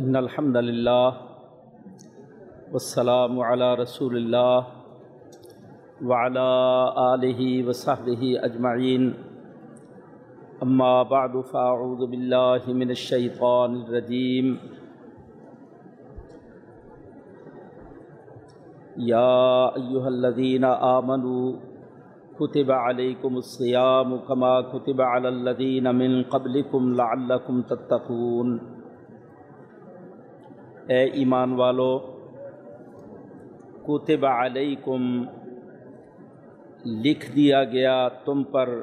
ان الحمد للہ والسلام علی رسول اللہ وعلى آلہ وصحبہ اجمعین اما بعد فاعوذ باللہ من الشیطان الرجیم یا ایہا الذین آمنوا کتب علیکم الصیام کما کتب علی الذین من قبلکم لعلکم تتقون. اے ایمان والو، کتب علیکم لکھ دیا گیا تم پر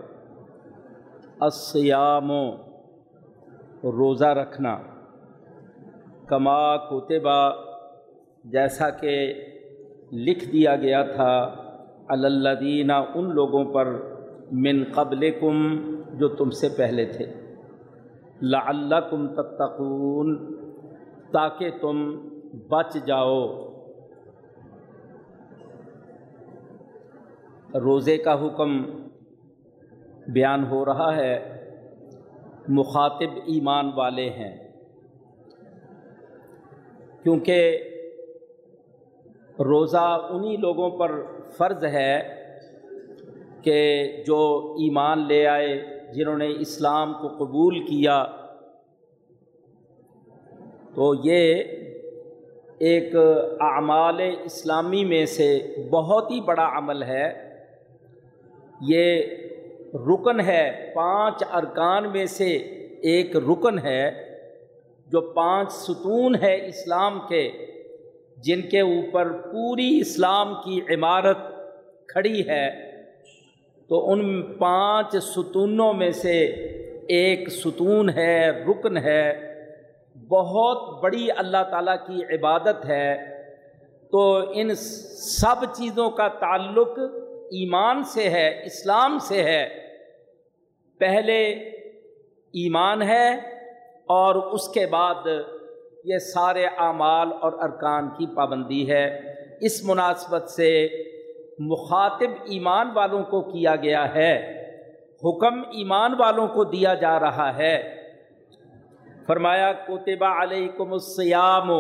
السیام روزہ رکھنا۔ کما کتبہ جیسا کہ لکھ دیا گیا تھا اللدینہ ان لوگوں پر من قبلکم جو تم سے پہلے تھے۔ لعلکم تتقون۔ تاکہ تم بچ جاؤ۔ روزے کا حکم بیان ہو رہا ہے۔ مخاطب ایمان والے ہیں۔ کیونکہ روزہ انہی لوگوں پر فرض ہے کہ جو ایمان لے آئے، جنہوں نے اسلام کو قبول کیا تو یہ ایک اعمال اسلامی میں سے بہت ہی بڑا عمل ہے۔ یہ رکن ہے، پانچ ارکان میں سے ایک رکن ہے جو پانچ ستون ہے اسلام کے، جن کے اوپر پوری اسلام کی عمارت کھڑی ہے۔ تو ان پانچ ستونوں میں سے ایک ستون ہے، رکن ہے۔ بہت بڑی اللہ تعالیٰ کی عبادت ہے، تو ان سب چیزوں کا تعلق ایمان سے ہے، اسلام سے ہے۔ پہلے ایمان ہے اور اس کے بعد یہ سارے اعمال اور ارکان کی پابندی ہے۔ اس مناسبت سے مخاطب ایمان والوں کو کیا گیا ہے، حکم ایمان والوں کو دیا جا رہا ہے۔ فرمایا کوتبہ علیکم السیام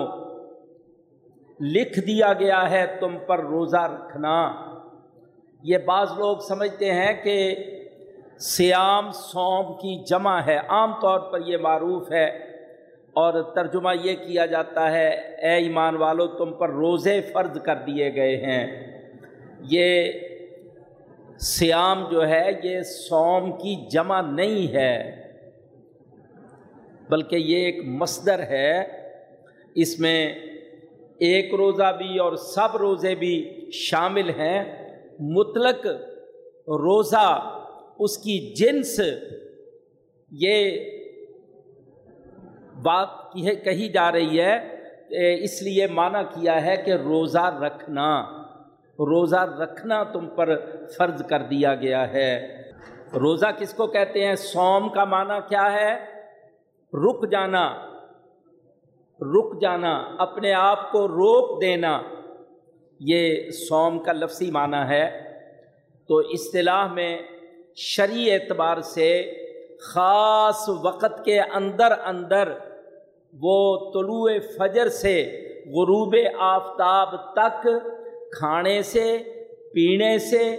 لکھ دیا گیا ہے تم پر روزہ رکھنا۔ یہ بعض لوگ سمجھتے ہیں کہ سیام سوم کی جمع ہے، عام طور پر یہ معروف ہے۔ اور ترجمہ یہ کیا جاتا ہے، اے ایمان والو، تم پر روزے فرض کر دیے گئے ہیں۔ یہ سیام جو ہے، یہ سوم کی جمع نہیں ہے۔ بلکہ یہ ایک مصدر ہے، اس میں ایک روزہ بھی اور سب روزے بھی شامل ہیں۔ مطلق روزہ، اس کی جنس، یہ بات کہی جا رہی ہے اس لیے معنی کیا ہے کہ روزہ رکھنا۔ روزہ رکھنا تم پر فرض کر دیا گیا ہے۔ روزہ کس کو کہتے ہیں؟ سوم کا معنی کیا ہے؟ رک جانا رک جانا، اپنے آپ کو روک دینا، یہ سوم کا لفظی معنی ہے۔ تو اصطلاح میں شرعی اعتبار سے خاص وقت کے اندر اندر وہ طلوع فجر سے غروب آفتاب تک کھانے سے، پینے سے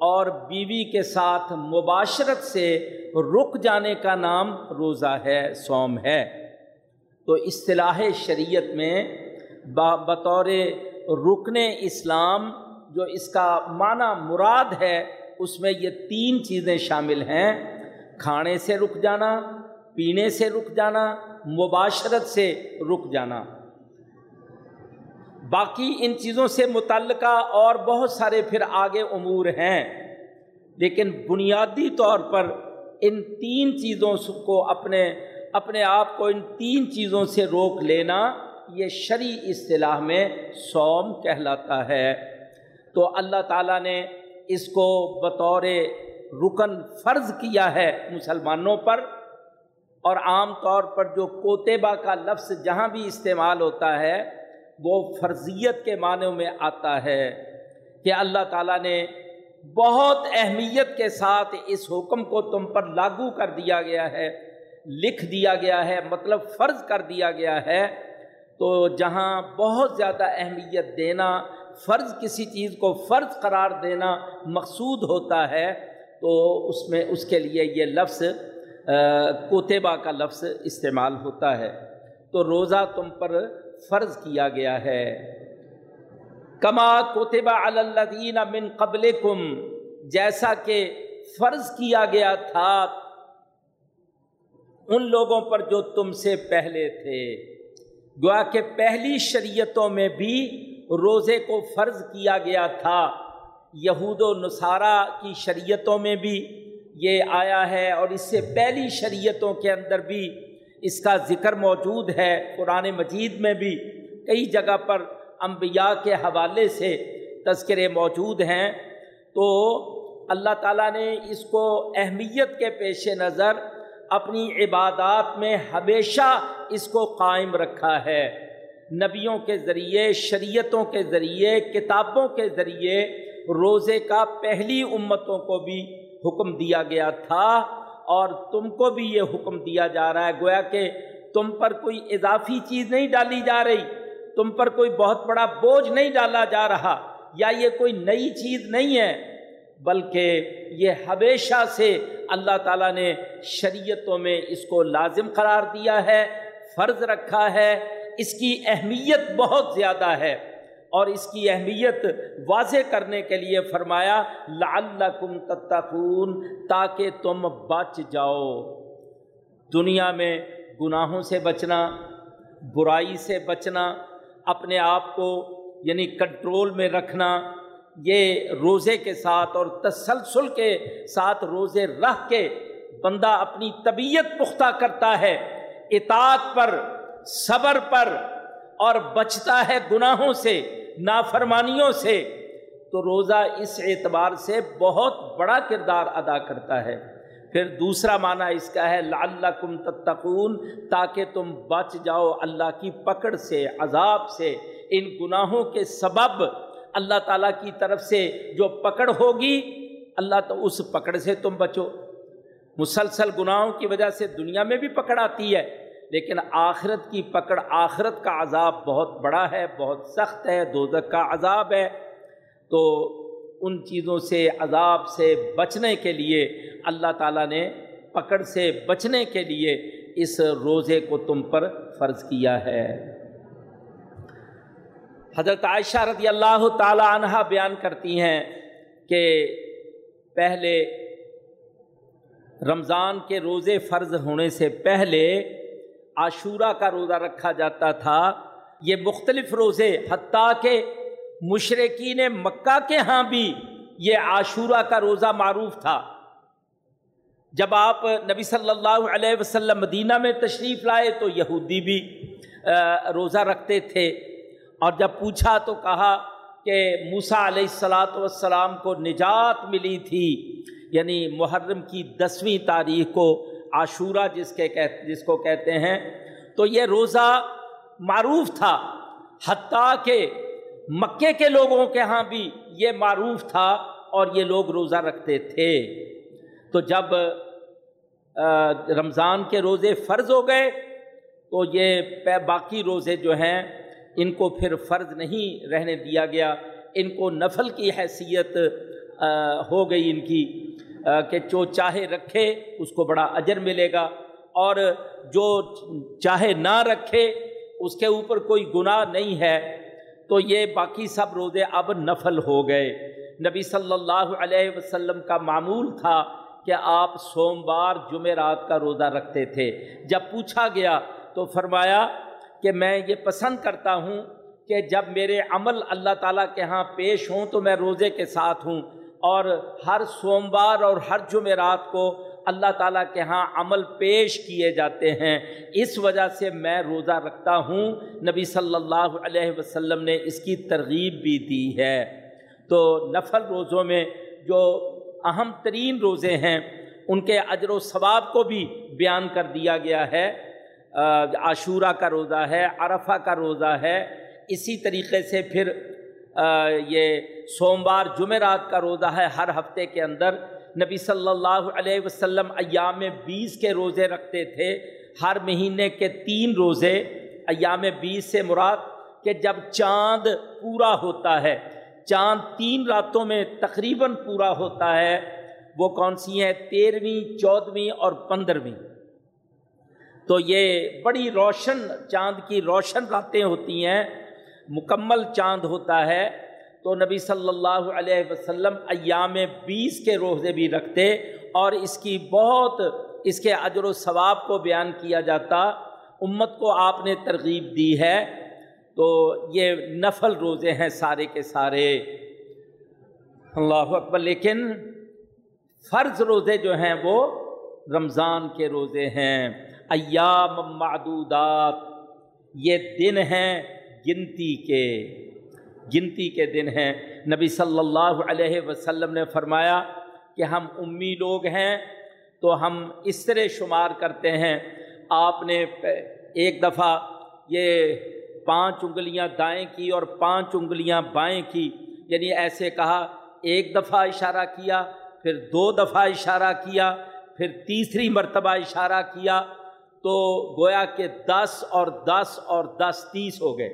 اور بیوی کے ساتھ مباشرت سے رک جانے کا نام روزہ ہے سوم ہے۔ تو اصطلاح شریعت میں بطور رکن اسلام جو اس کا معنی مراد ہے، اس میں یہ تین چیزیں شامل ہیں۔ کھانے سے رک جانا، پینے سے رک جانا، مباشرت سے رک جانا۔ باقی ان چیزوں سے متعلقہ اور بہت سارے پھر آگے امور ہیں۔ لیکن بنیادی طور پر ان تین چیزوں کو اپنے اپنے آپ کو ان تین چیزوں سے روک لینا یہ شرعی اصطلاح میں سوم کہلاتا ہے۔ تو اللہ تعالیٰ نے اس کو بطور رکن فرض کیا ہے مسلمانوں پر اور عام طور پر جو کوتبہ کا لفظ جہاں بھی استعمال ہوتا ہے وہ فرضیت کے معنوں میں آتا ہے کہ اللہ تعالیٰ نے بہت اہمیت کے ساتھ اس حکم کو تم پر لاگو کر دیا گیا ہے، لکھ دیا گیا ہے مطلب فرض کر دیا گیا ہے۔ تو جہاں بہت زیادہ اہمیت دینا، فرض کسی چیز کو فرض قرار دینا مقصود ہوتا ہے، تو اس میں اس کے لیے یہ لفظ کوتبہ کا لفظ استعمال ہوتا ہے۔ تو روزہ تم پر فرض کیا گیا ہے۔ کما کوتبہ الدین من قبل کم جیسا کہ فرض کیا گیا تھا ان لوگوں پر جو تم سے پہلے تھے۔ گویا کہ پہلی شریعتوں میں بھی روزے کو فرض کیا گیا تھا۔ یہود و نصارہ کی شریعتوں میں بھی یہ آیا ہے اور اس سے پہلی شریعتوں کے اندر بھی اس کا ذکر موجود ہے۔ قرآن مجید میں بھی کئی جگہ پر انبیاء کے حوالے سے تذکرے موجود ہیں، تو اللہ تعالیٰ نے اس کو اہمیت کے پیش نظر اپنی عبادات میں ہمیشہ اس کو قائم رکھا ہے۔ نبیوں کے ذریعے، شریعتوں کے ذریعے، کتابوں کے ذریعے روزے کا پہلی امتوں کو بھی حکم دیا گیا تھا اور تم کو بھی یہ حکم دیا جا رہا ہے۔ گویا کہ تم پر کوئی اضافی چیز نہیں ڈالی جا رہی۔ تم پر کوئی بہت بڑا بوجھ نہیں ڈالا جا رہا یا یہ کوئی نئی چیز نہیں ہے، بلکہ یہ ہمیشہ سے اللہ تعالیٰ نے شریعتوں میں اس کو لازم قرار دیا ہے، فرض رکھا ہے، اس کی اہمیت بہت زیادہ ہے۔ اور اس کی اہمیت واضح کرنے کے لیے فرمایا، لعلکم تتقون، تاکہ تم بچ جاؤ۔ دنیا میں گناہوں سے بچنا، برائی سے بچنا اپنے آپ کو یعنی کنٹرول میں رکھنا، یہ روزے کے ساتھ اور تسلسل کے ساتھ روزے رکھ کے بندہ اپنی طبیعت پختہ کرتا ہے، اطاعت پر، صبر پر اور بچتا ہے گناہوں سے، نافرمانیوں سے۔ تو روزہ اس اعتبار سے بہت بڑا کردار ادا کرتا ہے۔ پھر دوسرا معنی اس کا ہے لعلکم تتقون، تاکہ تم بچ جاؤ اللہ کی پکڑ سے، عذاب سے، ان گناہوں کے سبب اللہ تعالیٰ کی طرف سے جو پکڑ ہوگی، اللہ تو اس پکڑ سے تم بچو۔ مسلسل گناہوں کی وجہ سے دنیا میں بھی پکڑ آتی ہے، لیکن آخرت کی پکڑ، آخرت کا عذاب بہت بڑا ہے، بہت سخت ہے دوزک کا عذاب ہے۔ تو ان چیزوں سے، عذاب سے بچنے کے لیے اللہ تعالیٰ نے پکڑ سے بچنے کے لیے اس روزے کو تم پر فرض کیا ہے۔ حضرت عائشہ رضی اللہ تعالی عنہ بیان کرتی ہیں کہ پہلے رمضان کے روزے فرض ہونے سے پہلے عاشورہ کا روزہ رکھا جاتا تھا۔ یہ مختلف روزے، حتیٰ کہ مشرقین مکہ کے ہاں بھی یہ عاشورہ کا روزہ معروف تھا۔ جب آپ نبی صلی اللہ علیہ وسلم مدینہ میں تشریف لائے تو یہودی بھی روزہ رکھتے تھے۔ اور جب پوچھا تو کہا کہ موسا علیہ السلاۃ والسلام کو نجات ملی تھی یعنی محرم کی دسویں تاریخ کو عاشورہ جس کے جس کو کہتے ہیں، تو یہ روزہ معروف تھا۔ حتیٰ کہ مکے کے لوگوں کے ہاں بھی یہ معروف تھا اور یہ لوگ روزہ رکھتے تھے۔ تو جب رمضان کے روزے فرض ہو گئے، تو یہ باقی روزے جو ہیں، ان کو پھر فرض نہیں رہنے دیا گیا۔ ان کو نفل کی حیثیت ہو گئی ان کی کہ جو چاہے رکھے، اس کو بڑا اجر ملے گا۔ اور جو چاہے نہ رکھے، اس کے اوپر کوئی گناہ نہیں ہے۔ تو یہ باقی سب روزے اب نفل ہو گئے۔ نبی صلی اللہ علیہ وسلم کا معمول تھا۔ کہ آپ سوموار جمعرات کا روزہ رکھتے تھے۔ جب پوچھا گیا تو فرمایا کہ میں یہ پسند کرتا ہوں کہ جب میرے عمل اللہ تعالیٰ کے ہاں پیش ہوں تو میں روزے کے ساتھ ہوں اور ہر سوموار اور ہر جمعرات کو اللہ تعالیٰ کے ہاں عمل پیش کیے جاتے ہیں۔ اس وجہ سے میں روزہ رکھتا ہوں۔ نبی صلی اللہ علیہ وسلم نے اس کی ترغیب بھی دی ہے۔ تو نفل روزوں میں جو اہم ترین روزے ہیں۔ ان کے اجر و ثواب کو بھی بیان کر دیا گیا ہے۔ عاشورہ کا روزہ ہے، عرفہ کا روزہ ہے۔ اسی طریقے سے پھر یہ سوموار جمعرات کا روزہ ہے ہر ہفتے کے اندر۔ نبی صلی اللہ علیہ وسلم ایام بیس کے روزے رکھتے تھے۔ ہر مہینے کے تین روزے۔ ایام بیس سے مراد کہ جب چاند پورا ہوتا ہے چاند تین راتوں میں تقریباً پورا ہوتا ہے۔ وہ کون سی ہیں؟ تیرہویں چودھویں اور پندرہویں تو یہ بڑی روشن، چاند کی روشن راتیں ہوتی ہیں۔ مکمل چاند ہوتا ہے۔ تو نبی صلی اللہ علیہ وسلم ایام بیس کے روزے بھی رکھتے اور اس کی بہت، اس کے اجر و ثواب کو بیان کیا جاتا۔ امت کو آپ نے ترغیب دی ہے۔ تو یہ نفل روزے ہیں سارے کے سارے۔ اللہ اکبر، لیکن فرض روزے جو ہیں وہ رمضان کے روزے ہیں۔ ایام معدودات، یہ دن ہیں گنتی کے۔ گنتی کے دن ہیں۔ نبی صلی اللہ علیہ وسلم نے فرمایا کہ ہم امی لوگ ہیں تو ہم اس طرح شمار کرتے ہیں۔ آپ نے ایک دفعہ یہ پانچ انگلیاں دائیں کی اور پانچ انگلیاں بائیں کی۔ یعنی ایسے کہا، ایک دفعہ اشارہ کیا، پھر دو دفعہ اشارہ کیا، پھر تیسری مرتبہ اشارہ کیا۔ تو گویا کہ دس اور دس اور دس تیس ہو گئے۔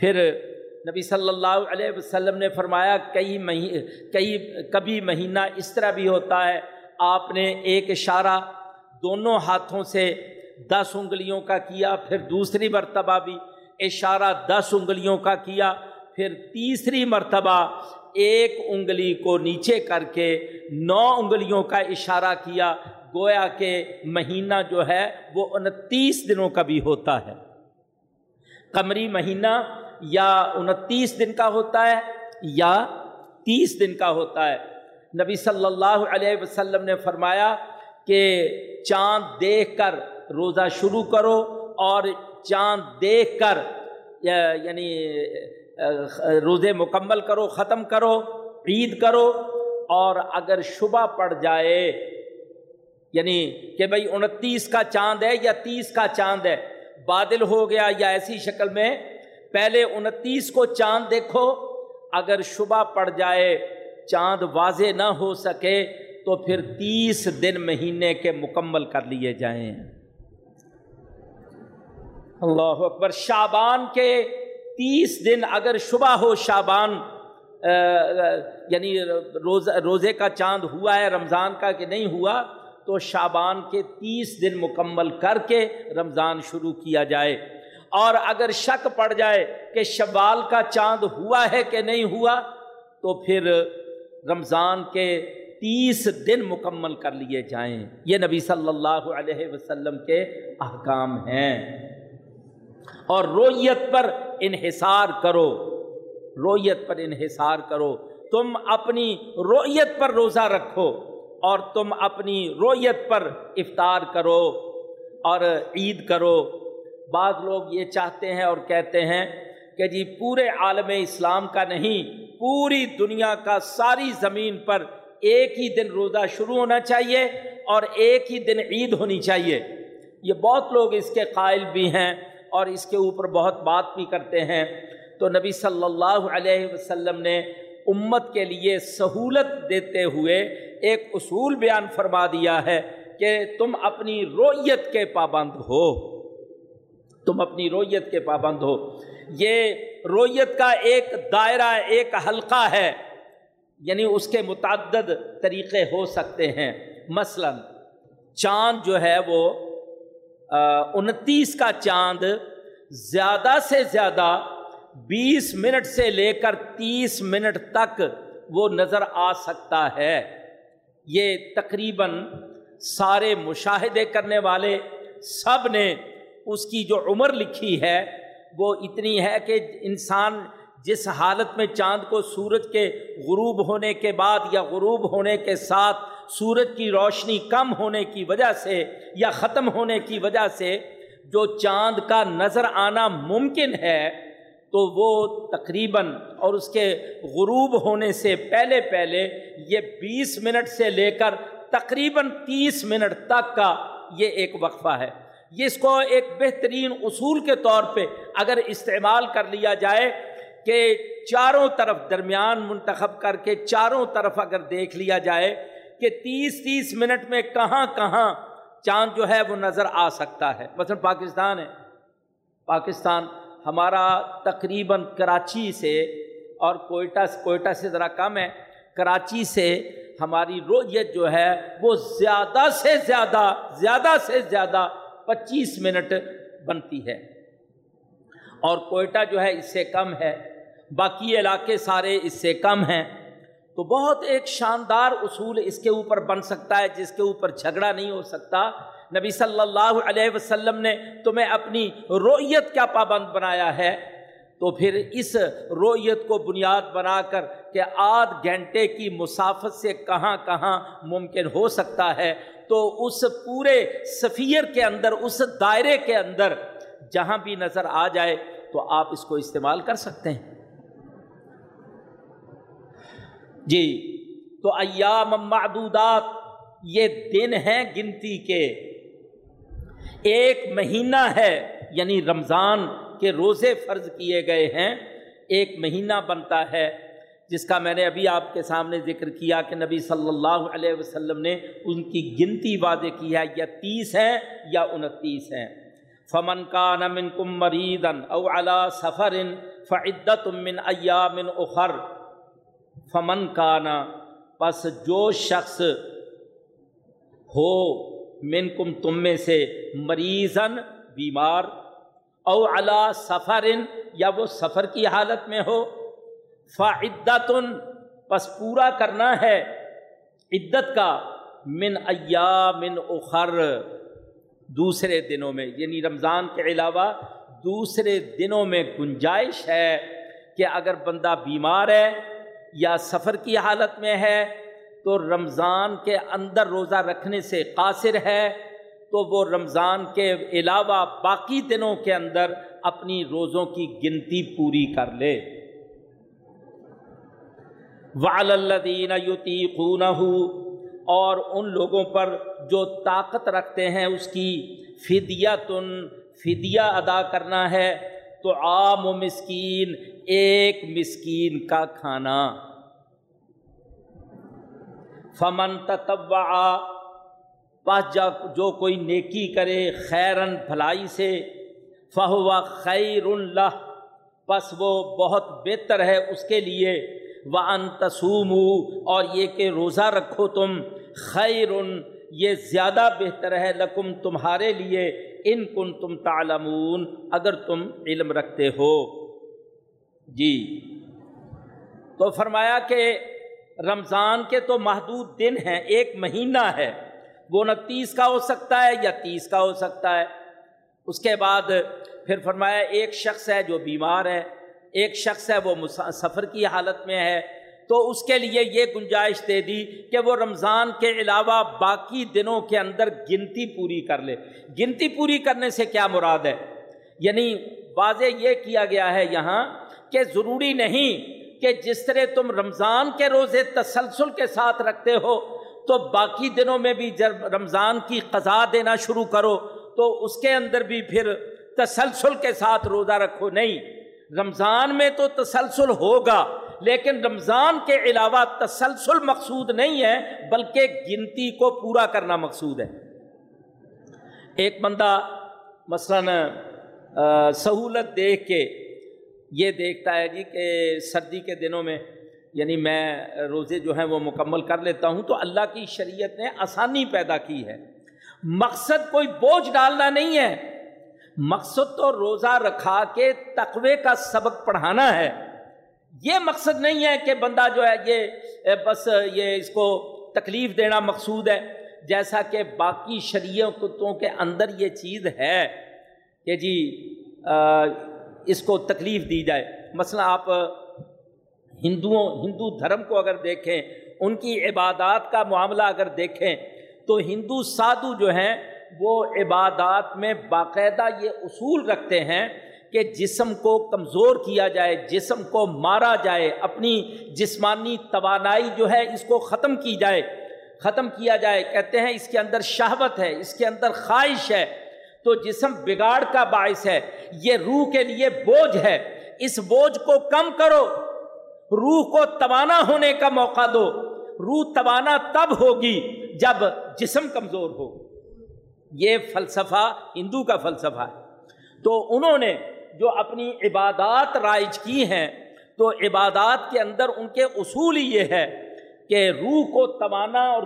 پھر نبی صلی اللہ علیہ وسلم نے فرمایا، کئی مہی، کئی، کبھی مہینہ اس طرح بھی ہوتا ہے، آپ نے ایک اشارہ دونوں ہاتھوں سے دس انگلیوں کا کیا، پھر دوسری مرتبہ بھی اشارہ دس انگلیوں کا کیا، پھر تیسری مرتبہ ایک انگلی کو نیچے کر کے نو انگلیوں کا اشارہ کیا، گویا کہ مہینہ جو ہے وہ انتیس دنوں کا بھی ہوتا ہے۔ قمری مہینہ یا انتیس دن کا ہوتا ہے یا تیس دن کا ہوتا ہے۔ نبی صلی اللہ علیہ وسلم نے فرمایا کہ چاند دیکھ کر روزہ شروع کرو اور چاند دیکھ کر یعنی روزے مکمل کرو، ختم کرو، عید کرو، اور اگر شبہ پڑ جائے یعنی کہ بھائی انتیس کا چاند ہے یا تیس کا چاند ہے، بادل ہو گیا یا ایسی شکل میں، پہلے انتیس کو چاند دیکھو، اگر شبہ پڑ جائے، چاند واضح نہ ہو سکے، تو پھر تیس دن مہینے کے مکمل کر لیے جائیں۔ اللہ اکبر شابان کے تیس دن اگر شبہ ہو شابان یعنی روزے کا چاند ہوا ہے رمضان کا کہ نہیں ہوا، تو شابان کے تیس دن مکمل کر کے رمضان شروع کیا جائے۔ اور اگر شک پڑ جائے کہ شوال کا چاند ہوا ہے کہ نہیں ہوا، تو پھر رمضان کے تیس دن مکمل کر لیے جائیں۔ یہ نبی صلی اللہ علیہ وسلم کے احکام ہیں۔ اور رویت پر انحصار کرو۔ رویت پر انحصار کرو۔ تم اپنی رویت پر روزہ رکھو اور تم اپنی رویت پر افطار کرو اور عید کرو۔ بعض لوگ یہ چاہتے ہیں اور کہتے ہیں کہ جی پورے عالم اسلام کا نہیں، پوری دنیا کا ساری زمین پر ایک ہی دن روزہ شروع ہونا چاہیے اور ایک ہی دن عید ہونی چاہیے۔ یہ بہت لوگ اس کے قائل بھی ہیں۔ اور اس کے اوپر بہت بات بھی کرتے ہیں۔ تو نبی صلی اللہ علیہ وسلم نے امت کے لیے سہولت دیتے ہوئے ایک اصول بیان فرما دیا ہے کہ تم اپنی رویت کے پابند ہو۔ تم اپنی رویت کے پابند ہو۔ یہ رویت کا ایک دائرہ، ایک حلقہ ہے۔ یعنی اس کے متعدد طریقے ہو سکتے ہیں۔ مثلا، چاند جو ہے وہ انتیس کا چاند زیادہ سے زیادہ بیس منٹ سے لے کر تیس منٹ تک وہ نظر آ سکتا ہے۔ یہ تقریباً سارے مشاہدے کرنے والے سب نے اس کی جو عمر لکھی ہے وہ اتنی ہے کہ انسان جس حالت میں چاند کو سورج کے غروب ہونے کے بعد یا غروب ہونے کے ساتھ سورج کی روشنی کم ہونے کی وجہ سے یا ختم ہونے کی وجہ سے جو چاند کا نظر آنا ممکن ہے، تو وہ تقریباً اور اس کے غروب ہونے سے پہلے پہلے یہ بیس منٹ سے لے کر تقریباً تیس منٹ تک کا یہ ایک وقفہ ہے۔ یہ اس کو ایک بہترین اصول کے طور پہ اگر استعمال کر لیا جائے کہ چاروں طرف درمیان منتخب کر کے چاروں طرف اگر دیکھ لیا جائے کہ تیس تیس منٹ میں کہاں کہاں چاند جو ہے وہ نظر آ سکتا ہے۔ مثلاً پاکستان ہے۔ پاکستان ہمارا تقریباً کراچی سے اور کوئٹہ کوئٹہ سے ذرا کم ہے۔ کراچی سے ہماری رویت جو ہے وہ زیادہ سے زیادہ زیادہ سے زیادہ پچیس منٹ بنتی ہے۔ اور کوئٹہ جو ہے اس سے کم ہے۔ باقی علاقے سارے اس سے کم ہیں۔ تو بہت ایک شاندار اصول اس کے اوپر بن سکتا ہے، جس کے اوپر جھگڑا نہیں ہو سکتا۔ نبی صلی اللہ علیہ وسلم نے تمہیں اپنی رویت کیا پابند بنایا ہے؟ تو پھر اس رویت کو بنیاد بنا کر کہ آدھ گھنٹے کی مسافت سے کہاں کہاں ممکن ہو سکتا ہے، تو اس پورے سفیر کے اندر، اس دائرے کے اندر جہاں بھی نظر آ جائے تو آپ اس کو استعمال کر سکتے ہیں۔ جی۔ تو ایام معدودات یہ دن ہیں گنتی کے۔ ایک مہینہ ہے یعنی رمضان کے روزے فرض کیے گئے ہیں۔ ایک مہینہ بنتا ہے، جس کا میں نے ابھی آپ کے سامنے ذکر کیا کہ نبی صلی اللہ علیہ وسلم نے ان کی گنتی واضح کی ہے، یا تیس ہیں یا انتیس ہیں۔ فمن کا نمن کم مریدن او علا سفر فعدت من ایامن اخر۔ فمن کا نا پس جو شخص ہو من کم تم میں سے مریضن بیمار، او علا سفر یا وہ سفر کی حالت میں ہو، فعدتن، پس پورا کرنا ہے عدت کا، من من اخر، دوسرے دنوں میں یعنی رمضان کے علاوہ دوسرے دنوں میں گنجائش ہے کہ اگر بندہ بیمار ہے یا سفر کی حالت میں ہے تو رمضان کے اندر روزہ رکھنے سے قاصر ہے، تو وہ رمضان کے علاوہ باقی دنوں کے اندر اپنی روزوں کی گنتی پوری کر لے۔ والدین یوتی خون اور ان لوگوں پر جو طاقت رکھتے ہیں، اس کی فدیہ تن فدیہ ادا کرنا ہے۔ تو عام و مسکین، ایک مسکین کا کھانا۔ فمن تتبع پس جا، جو کوئی نیکی کرے خیرن بھلائی سے فہو خیر اللہ پس وہ بہت بہتر ہے اس کے لیے۔ وہ انتسوم اور یہ کہ روزہ رکھو تم خیر یہ زیادہ بہتر ہے لکم تمہارے لیے۔ ان کن تم تعلمون، اگر تم علم رکھتے ہو۔ جی۔ تو فرمایا کہ رمضان کے تو محدود دن ہیں، ایک مہینہ ہے۔ وہ انتیس کا ہو سکتا ہے یا تیس کا ہو سکتا ہے۔ اس کے بعد پھر فرمایا، ایک شخص ہے جو بیمار ہے، ایک شخص ہے وہ سفر کی حالت میں ہے۔ تو اس کے لیے یہ گنجائش دے دی کہ وہ رمضان کے علاوہ باقی دنوں کے اندر گنتی پوری کر لے۔ گنتی پوری کرنے سے کیا مراد ہے؟ یعنی واضح یہ کیا گیا ہے یہاں کہ ضروری نہیں کہ جس طرح تم رمضان کے روزے تسلسل کے ساتھ رکھتے ہو، تو باقی دنوں میں بھی جب رمضان کی قضا دینا شروع کرو، تو اس کے اندر بھی پھر تسلسل کے ساتھ روزہ رکھو۔ نہیں، رمضان میں تو تسلسل ہوگا۔ لیکن رمضان کے علاوہ تسلسل مقصود نہیں ہے، بلکہ گنتی کو پورا کرنا مقصود ہے۔ ایک بندہ مثلاً سہولت دیکھ کے یہ دیکھتا ہے جی کہ سردی کے دنوں میں یعنی میں روزے جو ہیں وہ مکمل کر لیتا ہوں تو اللہ کی شریعت نے آسانی پیدا کی ہے۔ مقصد کوئی بوجھ ڈالنا نہیں ہے۔ مقصد تو روزہ رکھا کے تقوی کا سبق پڑھانا ہے۔ یہ مقصد نہیں ہے کہ بندہ جو ہے یہ بس یہ اس کو تکلیف دینا مقصود ہے۔ جیسا کہ باقی شریعتوں کے اندر یہ چیز ہے کہ جی اس کو تکلیف دی جائے۔ مثلا آپ ہندوؤں، ہندو دھرم کو اگر دیکھیں، ان کی عبادات کا معاملہ اگر دیکھیں، تو ہندو سادھو جو ہیں، وہ عبادات میں باقاعدہ یہ اصول رکھتے ہیں کہ جسم کو کمزور کیا جائے، جسم کو مارا جائے، اپنی جسمانی توانائی جو ہے اس کو ختم کی جائے، ختم کیا جائے۔ کہتے ہیں اس کے اندر شہوت ہے، اس کے اندر خواہش ہے۔ تو جسم بگاڑ کا باعث ہے، یہ روح کے لیے بوجھ ہے۔ اس بوجھ کو کم کرو، روح کو توانا ہونے کا موقع دو۔ روح توانا تب ہوگی جب جسم کمزور ہو۔ یہ فلسفہ، ہندو کا فلسفہ ہے۔ تو انہوں نے جو اپنی عبادات رائج کی ہیں، تو عبادات کے اندر ان کے اصول یہ ہے کہ روح کو توانا اور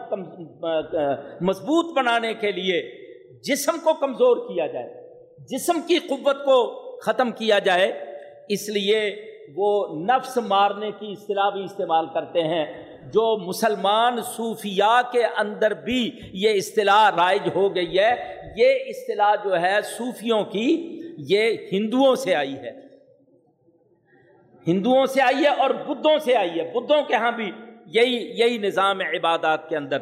مضبوط بنانے کے لیے جسم کو کمزور کیا جائے، جسم کی قوت کو ختم کیا جائے۔ اس لیے وہ نفس مارنے کی اصطلاح بھی استعمال کرتے ہیں۔ جو مسلمان صوفیاء کے اندر بھی یہ اصطلاح رائج ہو گئی ہے، یہ اصطلاح جو ہے صوفیوں کی یہ ہندوؤں سے آئی ہے۔ ہندوؤں سے آئی ہے اور بدھوں سے آئی ہے۔ بدھوں کے ہاں بھی یہی یہی نظام ہے عبادات کے اندر۔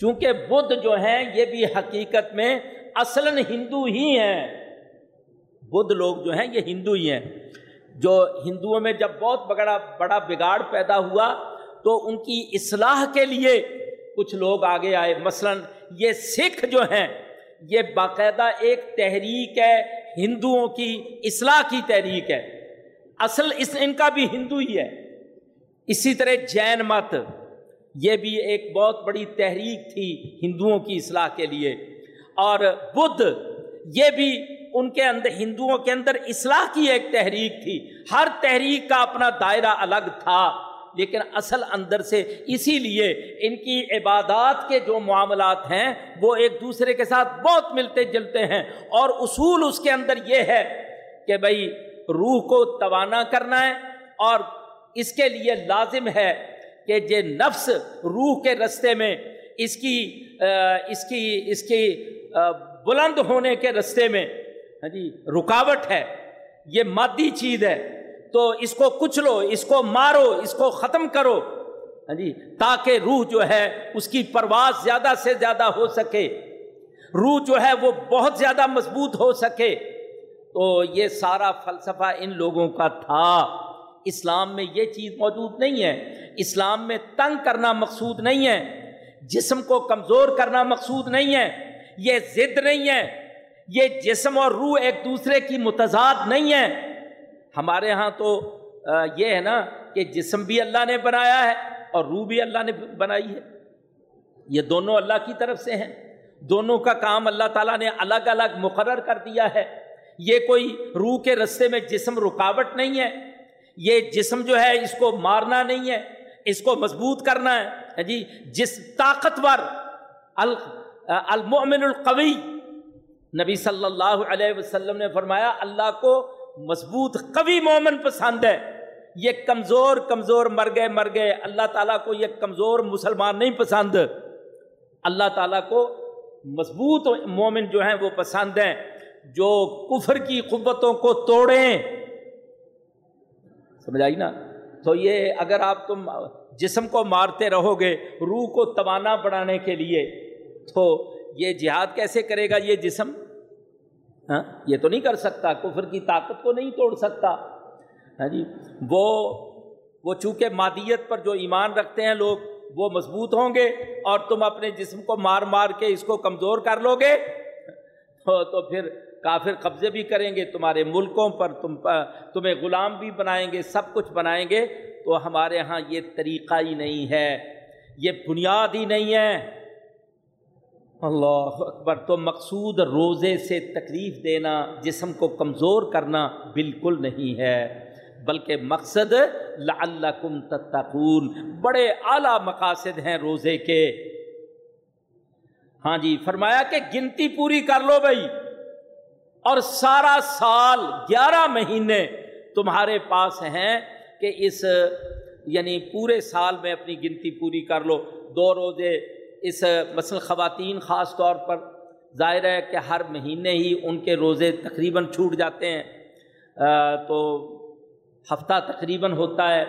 چونکہ بدھ جو ہیں، یہ بھی حقیقت میں اصلاً ہندو ہی ہیں۔ بدھ لوگ جو ہیں، یہ ہندو ہی ہیں۔ جو ہندوؤں میں جب بہت بڑا بڑا بگاڑ پیدا ہوا، تو ان کی اصلاح کے لیے کچھ لوگ آگے آئے۔ مثلا یہ سکھ جو ہیں، یہ باقاعدہ ایک تحریک ہے۔ ہندوؤں کی اصلاح کی تحریک ہے۔ اصل اس ان کا بھی ہندو ہی ہے۔ اسی طرح جین مت، یہ بھی ایک بہت بڑی تحریک تھی ہندوؤں کی اصلاح کے لیے۔ اور بدھ، یہ بھی ان کے اندر، ہندوؤں کے اندر اصلاح کی ایک تحریک تھی۔ ہر تحریک کا اپنا دائرہ الگ تھا۔ لیکن اصل اندر سے اسی لیے ان کی عبادات کے جو معاملات ہیں وہ ایک دوسرے کے ساتھ بہت ملتے جلتے ہیں اور اصول اس کے اندر یہ ہے کہ بھائی روح کو توانا کرنا ہے اور اس کے لیے لازم ہے کہ یہ نفس روح کے رستے میں اس کی اس کی اس کی بلند ہونے کے رستے میں ہاں جی رکاوٹ ہے، یہ مادی چیز ہے۔ تو اس کو کچلو، اس کو مارو، اس کو ختم کرو۔ ہاں جی تاکہ روح جو ہے اس کی پرواز زیادہ سے زیادہ ہو سکے۔ روح جو ہے وہ بہت زیادہ مضبوط ہو سکے۔ تو یہ سارا فلسفہ ان لوگوں کا تھا۔ اسلام میں یہ چیز موجود نہیں ہے۔ اسلام میں تنگ کرنا مقصود نہیں ہے۔ جسم کو کمزور کرنا مقصود نہیں ہے۔ یہ ضد نہیں ہے۔ یہ جسم اور روح ایک دوسرے کی متضاد نہیں ہے۔ ہمارے ہاں تو یہ ہے نا کہ جسم بھی اللہ نے بنایا ہے اور روح بھی اللہ نے بنائی ہے۔ یہ دونوں اللہ کی طرف سے ہیں۔ دونوں کا کام اللہ تعالیٰ نے الگ الگ مقرر کر دیا ہے۔ یہ کوئی روح کے رستے میں جسم رکاوٹ نہیں ہے۔ یہ جسم جو ہے، اس کو مارنا نہیں ہے۔ اس کو مضبوط کرنا ہے۔ ہاں جی جس طاقتور المؤمن القوی، نبی صلی اللہ علیہ وسلم نے فرمایا، اللہ کو مضبوط قوی مومن پسند ہے۔ یہ کمزور کمزور مر گئے مر گئے۔ اللہ تعالیٰ کو یہ کمزور مسلمان نہیں پسند۔ اللہ تعالیٰ کو مضبوط مومن جو ہیں وہ پسند ہیں۔ جو کفر کی قوتوں کو توڑیں۔ سمجھ آئی نا؟ تو یہ اگر آپ تم جسم کو مارتے رہو گے، روح کو توانا بڑھانے کے لیے، تو یہ جہاد کیسے کرے گا یہ جسم؟ ہاں؟ یہ تو نہیں کر سکتا، کفر کی طاقت کو نہیں توڑ سکتا۔ ہاں جی وہ وہ چونکہ مادیت پر جو ایمان رکھتے ہیں لوگ، وہ مضبوط ہوں گے اور تم اپنے جسم کو مار مار کے اس کو کمزور کر لو گے، تو پھر کافر قبضے بھی کریں گے، تمہارے ملکوں پر تم، تمہیں غلام بھی بنائیں گے، سب کچھ بنائیں گے۔ تو ہمارے ہاں یہ طریقہ ہی نہیں ہے، یہ بنیاد ہی نہیں ہے۔ اللہ اکبر، تو مقصود روزے سے تکلیف دینا، جسم کو کمزور کرنا بالکل نہیں ہے، بلکہ مقصد لعلکم تتقون۔ بڑے اعلیٰ مقاصد ہیں روزے کے۔ ہاں جی فرمایا کہ گنتی پوری کر لو بھائی۔ اور سارا سال، گیارہ مہینے تمہارے پاس ہیں کہ اس یعنی پورے سال میں اپنی گنتی پوری کر لو۔ دو روزے اس مثلا خواتین خاص طور پر ظاہر ہے کہ ہر مہینے ہی ان کے روزے تقریباً چھوٹ جاتے ہیں تو ہفتہ تقریباً ہوتا ہے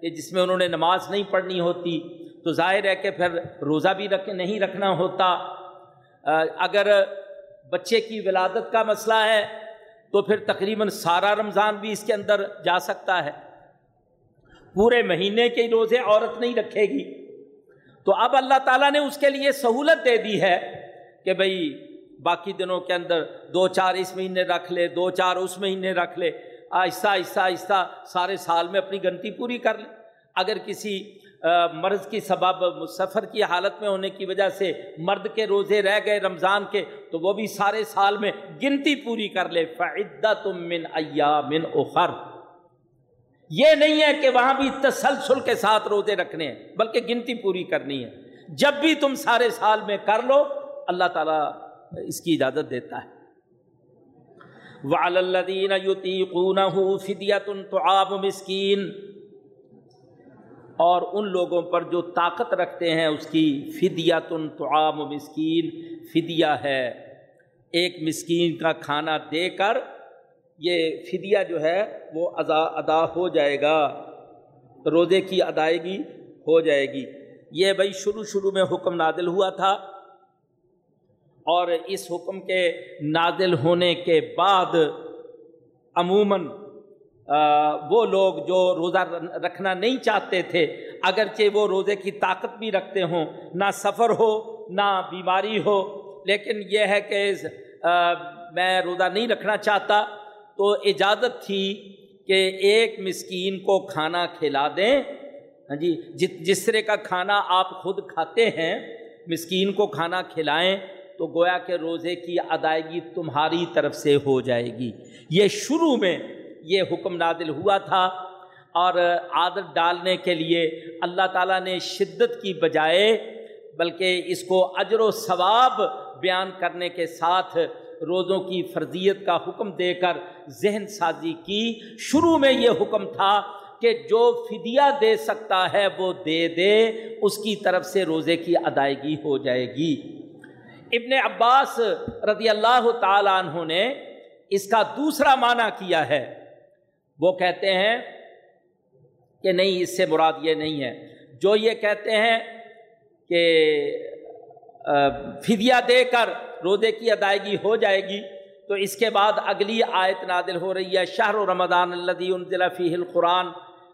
کہ جس میں انہوں نے نماز نہیں پڑھنی ہوتی، تو ظاہر ہے کہ پھر روزہ بھی رکھ، نہیں رکھنا ہوتا۔ اگر بچے کی ولادت کا مسئلہ ہے، تو پھر تقریباً سارا رمضان بھی اس کے اندر جا سکتا ہے۔ پورے مہینے کے روزے عورت نہیں رکھے گی۔ تو اب اللہ تعالیٰ نے اس کے لیے سہولت دے دی ہے کہ بھائی باقی دنوں کے اندر دو چار اس مہینے رکھ لے، دو چار اس مہینے رکھ لے، آہستہ آہستہ آہستہ سارے سال میں اپنی گنتی پوری کر لے۔ اگر کسی مرض کی سبب سفر کی حالت میں ہونے کی وجہ سے مرد کے روزے رہ گئے رمضان کے، تو وہ بھی سارے سال میں گنتی پوری کر لے۔ فعدہ تم من ایا من اخر۔ یہ نہیں ہے کہ وہاں بھی تسلسل کے ساتھ روزے رکھنے ہیں، بلکہ گنتی پوری کرنی ہے۔ جب بھی تم سارے سال میں کر لو، اللہ تعالیٰ اس کی اجازت دیتا ہے۔ والدین فدیت تو آب مسکین اور ان لوگوں پر جو طاقت رکھتے ہیں، اس کی فدیت تو عام مسکین۔ فدیہ ہے، ایک مسکین کا کھانا دے کر یہ فدیہ جو ہے وہ ادا ادا ہو جائے گا، روزے کی ادائیگی ہو جائے گی۔ یہ بھائی شروع شروع میں حکم نادل ہوا تھا اور اس حکم کے نادل ہونے کے بعد عموماً وہ لوگ جو روزہ رکھنا نہیں چاہتے تھے، اگرچہ وہ روزے کی طاقت بھی رکھتے ہوں، نہ سفر ہو، نہ بیماری ہو، لیکن یہ ہے کہ میں روزہ نہیں رکھنا چاہتا۔ تو اجازت تھی کہ ایک مسکین کو کھانا کھلا دیں۔ ہاں جی جس طرح کا کھانا آپ خود کھاتے ہیں، مسکین کو کھانا کھلائیں تو گویا کہ روزے کی ادائیگی تمہاری طرف سے ہو جائے گی۔ یہ شروع میں یہ حکم نادل ہوا تھا اور عادت ڈالنے کے لیے اللہ تعالیٰ نے شدت کی بجائے بلکہ اس کو اجر و ثواب بیان کرنے کے ساتھ روزوں کی فرضیت کا حکم دے کر ذہن سازی کی، شروع میں یہ حکم تھا کہ جو فدیہ دے سکتا ہے وہ دے دے، اس کی طرف سے روزے کی ادائیگی ہو جائے گی۔ ابن عباس رضی اللہ تعالیٰ عنہ نے اس کا دوسرا معنی کیا ہے۔ وہ کہتے ہیں کہ نہیں، اس سے مراد یہ نہیں ہے۔ جو یہ کہتے ہیں کہ فدیہ دے کر روزے کی ادائیگی ہو جائے گی، تو اس کے بعد اگلی آیت نادل ہو رہی ہے، شہر و رمضان اللہ فی القرآن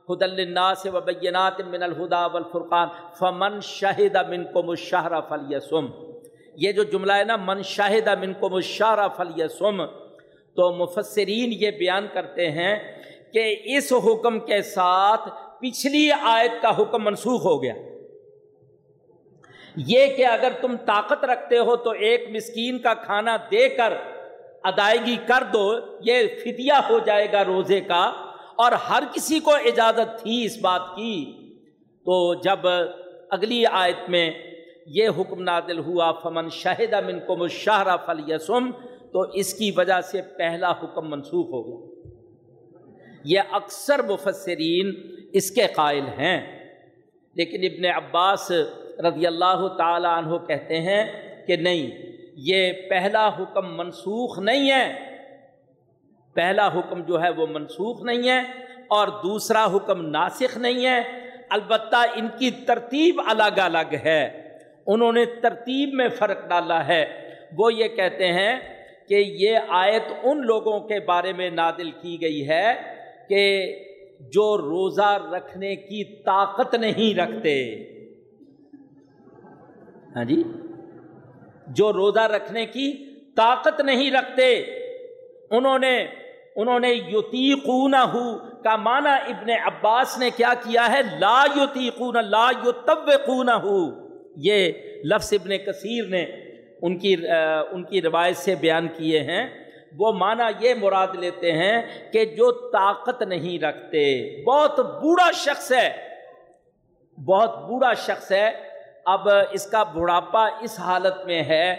خد الناس و بینات من الہدا والفرقان، فمن شاہد من کو مشاہرہ فل یہ جو جملہ ہے نا، من شاہد من کو مشاہرہ فل تو مفسرین یہ بیان کرتے ہیں کہ اس حکم کے ساتھ پچھلی آیت کا حکم منسوخ ہو گیا۔ یہ کہ اگر تم طاقت رکھتے ہو تو ایک مسکین کا کھانا دے کر ادائیگی کر دو، یہ فدیہ ہو جائے گا روزے کا، اور ہر کسی کو اجازت تھی اس بات کی۔ تو جب اگلی آیت میں یہ حکم نادل ہوا، فمن شاہد من کو مشاہرہ فل یسم تو اس کی وجہ سے پہلا حکم منسوخ ہو گیا۔ یہ اکثر مفسرین اس کے قائل ہیں۔ لیکن ابن عباس رضی اللہ تعالیٰ عنہ کہتے ہیں کہ نہیں، یہ پہلا حکم منسوخ نہیں ہے۔ پہلا حکم جو ہے وہ منسوخ نہیں ہے اور دوسرا حکم ناسخ نہیں ہے۔ البتہ ان کی ترتیب الگ الگ ہے۔ انہوں نے ترتیب میں فرق ڈالا ہے۔ وہ یہ کہتے ہیں کہ یہ آیت ان لوگوں کے بارے میں نادل کی گئی ہے کہ جو روزہ رکھنے کی طاقت نہیں رکھتے۔ ہاں جی؟ جو روزہ رکھنے کی طاقت نہیں رکھتے، انہوں نے انہوں نے یوتیقون ہو کا معنی ابن عباس نے کیا کیا ہے؟ لا یوتیقون لا یتوقون ہو یہ لفظ ابن کثیر نے ان کی ان کی روایت سے بیان کیے ہیں۔ وہ معنی یہ مراد لیتے ہیں کہ جو طاقت نہیں رکھتے۔ بہت بوڑھا شخص ہے، بہت بوڑھا شخص ہے۔ اب اس کا بڑھاپا اس حالت میں ہے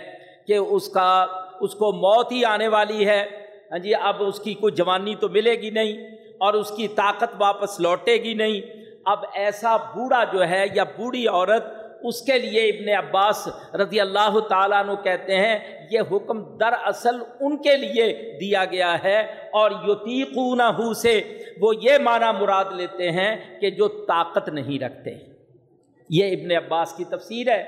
کہ اس کا اس کو موت ہی آنے والی ہے۔ ہاں جی اب اس کی کوئی جوانی تو ملے گی نہیں اور اس کی طاقت واپس لوٹے گی نہیں۔ اب ایسا بوڑھا جو ہے یا بوڑھی عورت، اس کے لیے ابن عباس رضی اللہ تعالیٰ عنہ کہتے ہیں، یہ حکم دراصل ان کے لیے دیا گیا ہے۔ اور یوتیقون ہو سے وہ یہ معنی مراد لیتے ہیں کہ جو طاقت نہیں رکھتے۔ یہ ابن عباس کی تفسیر ہے۔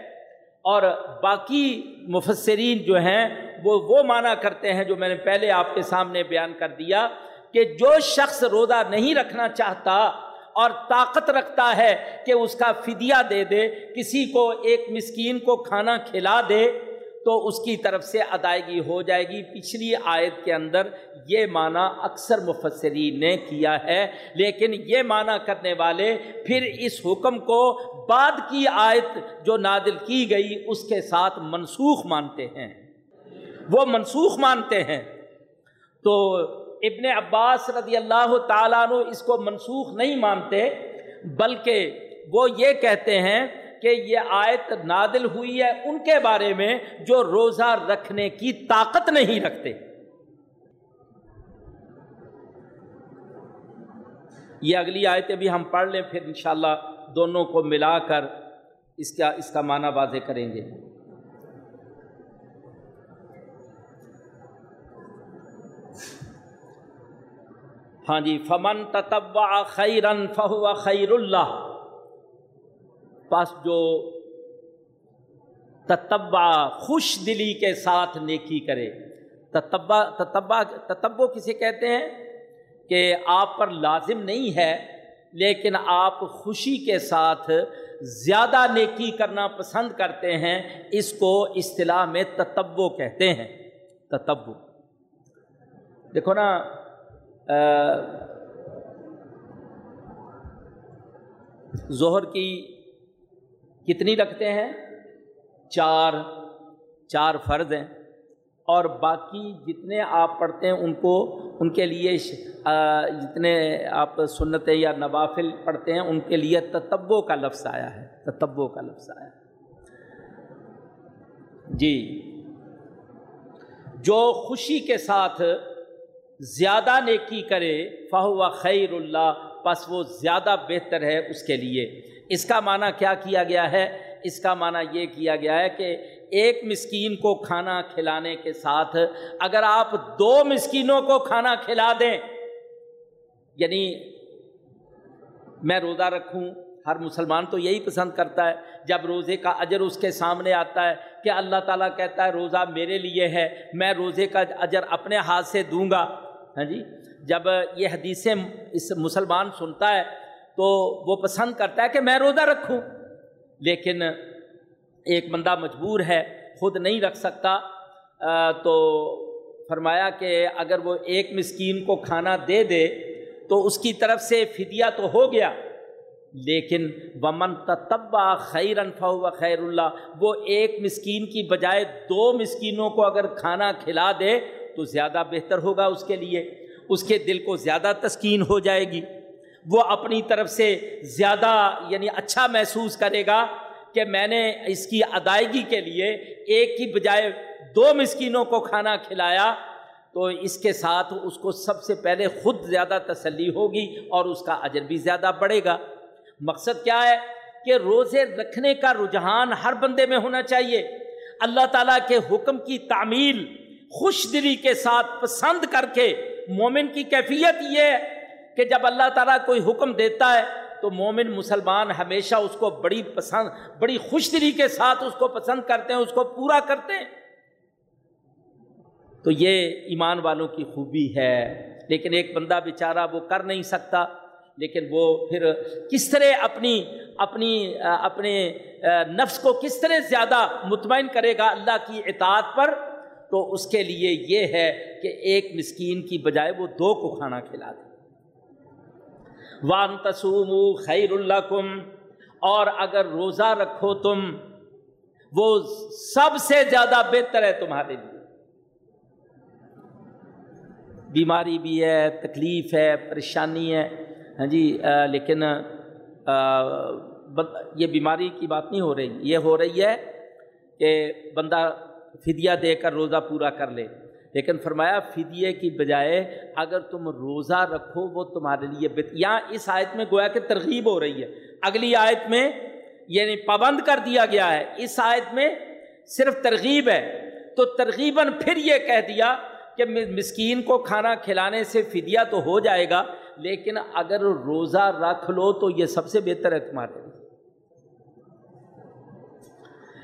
اور باقی مفسرین جو ہیں، وہ وہ معنی کرتے ہیں جو میں نے پہلے آپ کے سامنے بیان کر دیا کہ جو شخص روزہ نہیں رکھنا چاہتا اور طاقت رکھتا ہے کہ اس کا فدیہ دے دے، کسی کو، ایک مسکین کو کھانا کھلا دے تو اس کی طرف سے ادائیگی ہو جائے گی۔ پچھلی آیت کے اندر یہ معنی اکثر مفسرین نے کیا ہے، لیکن یہ معنی کرنے والے پھر اس حکم کو بعد کی آیت جو نادل کی گئی، اس کے ساتھ منسوخ مانتے ہیں۔ وہ منسوخ مانتے ہیں۔ تو ابن عباس رضی اللہ تعالیٰ عنہ اس کو منسوخ نہیں مانتے، بلکہ وہ یہ کہتے ہیں کہ یہ آیت نادل ہوئی ہے ان کے بارے میں جو روزہ رکھنے کی طاقت نہیں رکھتے۔ یہ اگلی آیتیں بھی ہم پڑھ لیں، پھر انشاءاللہ دونوں کو ملا کر اس کا اس کا معنی واضح کریں گے۔ ہاں جی فمن تتبع خیرن فہو خیر اللہ پاس جو تتبع خوش دلی کے ساتھ نیکی کرے۔ تتبع تتبع تتبع کسے کہتے ہیں؟ کہ آپ پر لازم نہیں ہے، لیکن آپ خوشی کے ساتھ زیادہ نیکی کرنا پسند کرتے ہیں، اس کو اصطلاح میں تتبو کہتے ہیں۔ تتبو دیکھو نا ظہر کی کتنی رکھتے ہیں؟ چار چار فرض ہیں۔ اور باقی جتنے آپ پڑھتے ہیں، ان کو، ان کے لیے جتنے آپ سنتیں یا نوافل پڑھتے ہیں، ان کے لیے تتبو کا لفظ آیا ہے۔ تتبو کا لفظ آیا ہے۔ جی۔ جو خوشی کے ساتھ زیادہ نیکی کرے، فہو خیر اللہ، پس وہ زیادہ بہتر ہے اس کے لیے۔ اس کا معنی کیا کیا گیا ہے؟ اس کا معنی یہ کیا گیا ہے کہ ایک مسکین کو کھانا کھلانے کے ساتھ اگر آپ دو مسکینوں کو کھانا کھلا دیں یعنی میں روزہ رکھوں، ہر مسلمان تو یہی پسند کرتا ہے، جب روزے کا اجر اس کے سامنے آتا ہے کہ اللہ تعالیٰ کہتا ہے روزہ میرے لیے ہے، میں روزے کا اجر اپنے ہاتھ سے دوں گا۔ ہاں جی؟ جب یہ حدیثیں اس مسلمان سنتا ہے تو وہ پسند کرتا ہے کہ میں روزہ رکھوں۔ لیکن ایک بندہ مجبور ہے، خود نہیں رکھ سکتا۔ تو فرمایا کہ اگر وہ ایک مسکین کو کھانا دے دے، تو اس کی طرف سے فدیہ تو ہو گیا۔ لیکن ومن تتبا خیر انفا و خیر اللہ، وہ ایک مسکین کی بجائے دو مسکینوں کو اگر کھانا کھلا دے، تو زیادہ بہتر ہوگا اس کے لیے۔ اس کے دل کو زیادہ تسکین ہو جائے گی۔ وہ اپنی طرف سے زیادہ یعنی اچھا محسوس کرے گا کہ میں نے اس کی ادائیگی کے لیے ایک کی بجائے دو مسکینوں کو کھانا کھلایا، تو اس کے ساتھ اس کو سب سے پہلے خود زیادہ تسلی ہوگی اور اس کا اجر بھی زیادہ بڑھے گا۔ مقصد کیا ہے؟ کہ روزے رکھنے کا رجحان ہر بندے میں ہونا چاہیے۔ اللہ تعالیٰ کے حکم کی تعمیل خوش دلی کے ساتھ پسند کر کے مومن کی کیفیت یہ ہے کہ جب اللہ تعالیٰ کوئی حکم دیتا ہے تو مومن مسلمان ہمیشہ اس کو بڑی پسند، بڑی خوش دلی کے ساتھ اس کو پسند کرتے ہیں، اس کو پورا کرتے ہیں۔ تو یہ ایمان والوں کی خوبی ہے۔ لیکن ایک بندہ بیچارہ وہ کر نہیں سکتا۔ لیکن وہ پھر کس طرح اپنی اپنی، اپنے نفس کو کس طرح زیادہ مطمئن کرے گا اللہ کی اطاعت پر؟ تو اس کے لیے یہ ہے کہ ایک مسکین کی بجائے وہ دو کو کھانا کھلا دے۔ وان تسوم خیر اللہ کم اور اگر روزہ رکھو تم، وہ سب سے زیادہ بہتر ہے تمہارے لیے۔ بیماری بھی ہے، تکلیف ہے، پریشانی ہے ہاں جی لیکن یہ بیماری کی بات نہیں ہو رہی۔ یہ ہو رہی ہے کہ بندہ فدیہ دے کر روزہ پورا کر لے۔ لیکن فرمایا، فدیے کی بجائے اگر تم روزہ رکھو وہ تمہارے لیے یہاں اس آیت میں گویا کہ ترغیب ہو رہی ہے۔ اگلی آیت میں یعنی پابند کر دیا گیا ہے۔ اس آیت میں صرف ترغیب ہے۔ تو ترغیباً پھر یہ کہہ دیا کہ مسکین کو کھانا کھلانے سے فدیہ تو ہو جائے گا، لیکن اگر روزہ رکھ لو تو یہ سب سے بہتر ہے۔ تمہارے لیے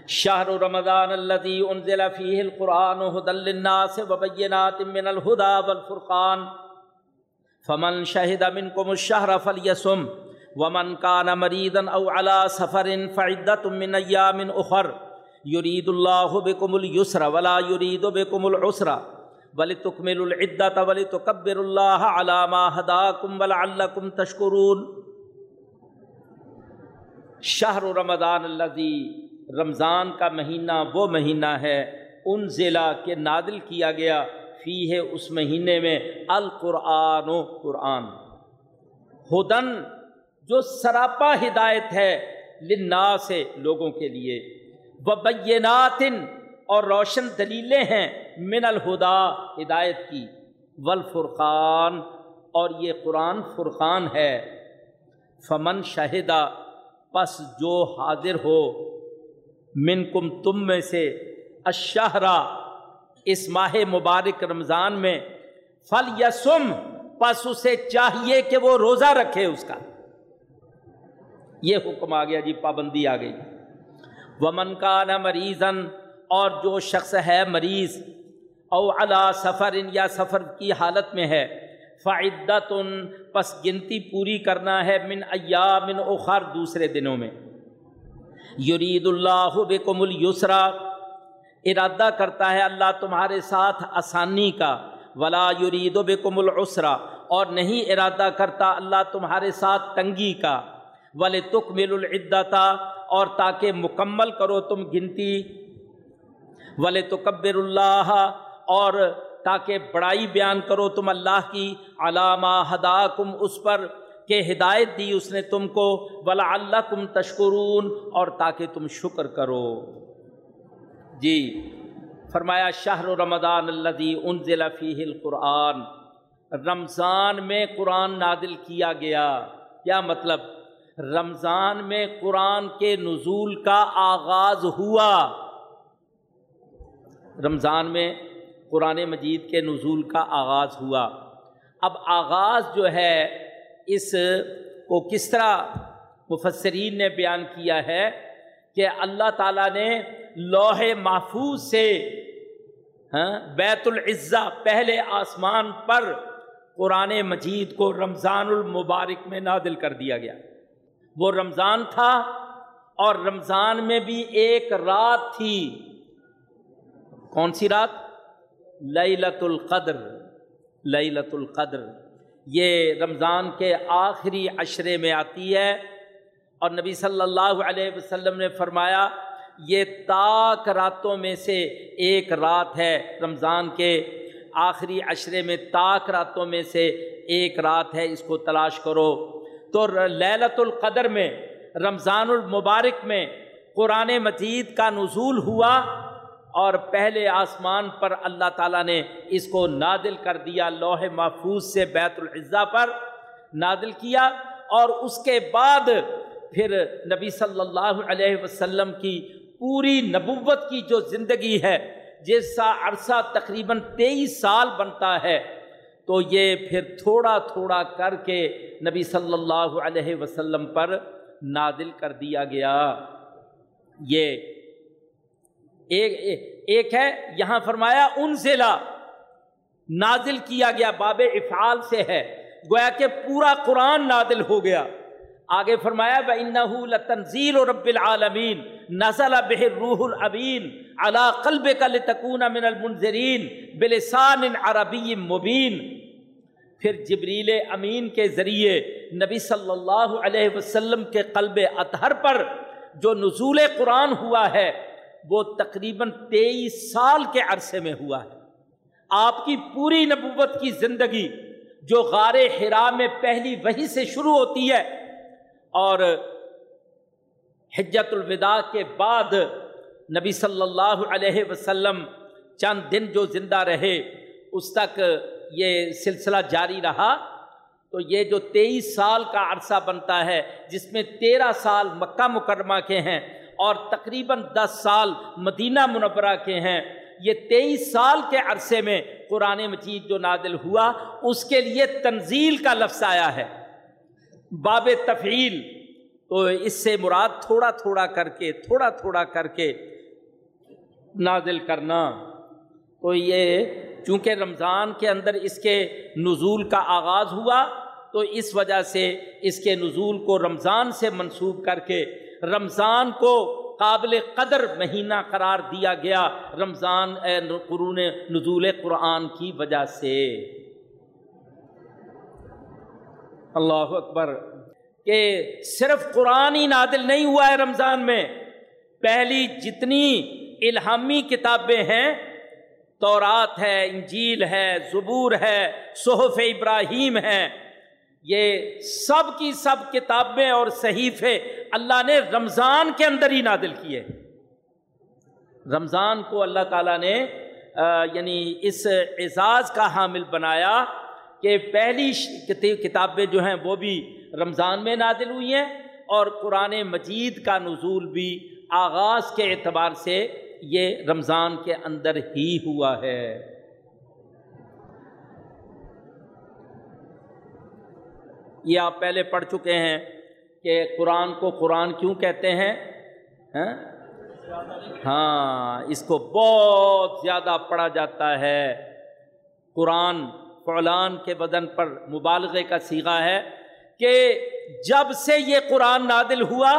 شاہر رمضان الذي انزل فيه القرآن هدى للناس وبينات من الهدى والفرقان. فمن شهد منكم الشهر فليصم، ومن كان مريضا او على سفر فعدة من ايام اخر یرید اللہ بکم السرا ولا یرید و بکم العسرا ولی تکمل العدت ولی تکبر اللہ علامہ ہدا کم رمضان الذي رمضان کا مہینہ وہ مہینہ ہے ان ضلع کے نادل کیا گیا فی ہے اس مہینے میں القرآن و قرآن۔ ہدن جو سراپا ہدایت ہے لنا سے لوگوں کے لیے۔ وبیناتن اور روشن دلیلیں ہیں من الہدا ہدایت کی۔ والفرقان اور یہ قرآن فرقان ہے۔ فمن شاہدہ پس جو حاضر ہو من کم تم میں سے اشہرا اس ماہ مبارک رمضان میں فل یسم پس اسے چاہیے کہ وہ روزہ رکھے اس کا۔ یہ حکم آ گیا جی پابندی آ گئی۔ ومن کا نہ مریضن اور جو شخص ہے مریض، او علا سفر یا سفر کی حالت میں ہے فعدت پس گنتی پوری کرنا ہے، من ایام اخر، دوسرے دنوں میں۔ یرید اللہ بکم السرا ارادہ کرتا ہے اللہ تمہارے ساتھ آسانی کا، ولا یرید و بکم العسرا اور نہیں ارادہ کرتا اللہ تمہارے ساتھ تنگی کا ول تک مل العدتا اور تاکہ مکمل کرو تم گنتی ول تکبر اللہ، اور تاکہ بڑائی بیان کرو تم اللہ کی علامہ ہدا کم اس پر کہ ہدایت دی اس نے تم کو ولا اللہ کم تشکرون، اور تاکہ تم شکر کرو۔ جی فرمایا، شہر و رمضان الدی ان ضلع فی القرآن۔ رمضان میں قرآن نادل کیا گیا۔ کیا مطلب؟ رمضان میں قرآن کے نزول کا آغاز ہوا۔ رمضان میں قرآن مجید کے نزول کا آغاز ہوا۔ اب آغاز جو ہے اس کو کس طرح مفسرین نے بیان کیا ہے کہ اللہ تعالیٰ نے لوح محفوظ سے ہاں، بیت العزا پہلے آسمان پر قرآن مجید کو رمضان المبارک میں نادل کر دیا گیا۔ وہ رمضان تھا اور رمضان میں بھی ایک رات تھی۔ کون سی رات؟ لت القدر لت القدر۔ یہ رمضان کے آخری عشرے میں آتی ہے۔ اور نبی صلی اللہ علیہ وسلم نے فرمایا، یہ تاک راتوں میں سے ایک رات ہے رمضان کے آخری عشرے میں، تاک راتوں میں سے ایک رات ہے، اس کو تلاش کرو۔ تو للت القدر میں، رمضان المبارک میں قرآن مجید کا نزول ہوا۔ اور پہلے آسمان پر اللہ تعالیٰ نے اس کو نادل کر دیا لوح محفوظ سے بیت العضا پر نادل کیا اور اس کے بعد پھر نبی صلی اللہ علیہ وسلم کی پوری نبوت کی جو زندگی ہے جیسا عرصہ تقریباً تیئیس سال بنتا ہے، تو یہ پھر تھوڑا تھوڑا کر کے نبی صلی اللہ علیہ وسلم پر نادل کر دیا گیا۔ یہ ایک ایک ہے، یہاں فرمایا، ان ضلع نازل کیا گیا، باب افعال سے ہے۔ گویا کہ پورا قرآن نادل ہو گیا۔ آگے فرمایا ب ان تنزیل و رب العالمین نزل بہ روح العبین علا قلب کا لتکون من المنظرین بلسان عربی مبین پھر جبریل امین کے ذریعے نبی صلی اللہ علیہ وسلم کے قلب اطہر پر جو نزول قرآن ہوا ہے وہ تقریباً تیئیس سال کے عرصے میں ہوا ہے۔ آپ کی پوری نبوت کی زندگی جو غار حرا میں پہلی وہی سے شروع ہوتی ہے اور حجت الوداع کے بعد نبی صلی اللہ علیہ وسلم چند دن جو زندہ رہے، اس تک یہ سلسلہ جاری رہا۔ تو یہ جو تیئیس سال کا عرصہ بنتا ہے، جس میں تیرہ سال مکہ مکرمہ کے ہیں اور تقریباً دس سال مدینہ منورہ کے ہیں۔ یہ تیئیس سال کے عرصے میں قرآن مجید جو نادل ہوا، اس کے لیے تنزیل کا لفظ آیا ہے۔ باب تفعیل، تو اس سے مراد تھوڑا تھوڑا کر کے، تھوڑا تھوڑا کر کے نازل کرنا۔ تو یہ چونکہ رمضان کے اندر اس کے نزول کا آغاز ہوا، تو اس وجہ سے اس کے نزول کو رمضان سے منسوخ کر کے رمضان کو قابل قدر مہینہ قرار دیا گیا۔ رمضان اے قرون نزول قرآن کی وجہ سے۔ اللہ اکبر۔ کہ صرف قرآن ہی نادل نہیں ہوا ہے رمضان میں۔ پہلی جتنی الہامی کتابیں ہیں، تورات ہے، انجیل ہے، زبور ہے، صحف ابراہیم ہے۔ یہ سب کی سب کتابیں اور صحیفے اللہ نے رمضان کے اندر ہی نادل کیے رمضان کو اللہ تعالیٰ نے یعنی اس اعزاز کا حامل بنایا کہ پہلی کتابیں جو ہیں وہ بھی رمضان میں نادل ہوئی ہیں اور قرآن مجید کا نزول بھی آغاز کے اعتبار سے یہ رمضان کے اندر ہی ہوا ہے۔ یہ آپ پہلے پڑھ چکے ہیں کہ قرآن کو قرآن کیوں کہتے ہیں؟ ہاں؟, ہاں, اس کو بہت زیادہ پڑھا جاتا ہے۔ قرآن فعلان کے بدن پر مبالغے کا سیگا ہے کہ جب سے یہ قرآن نادل ہوا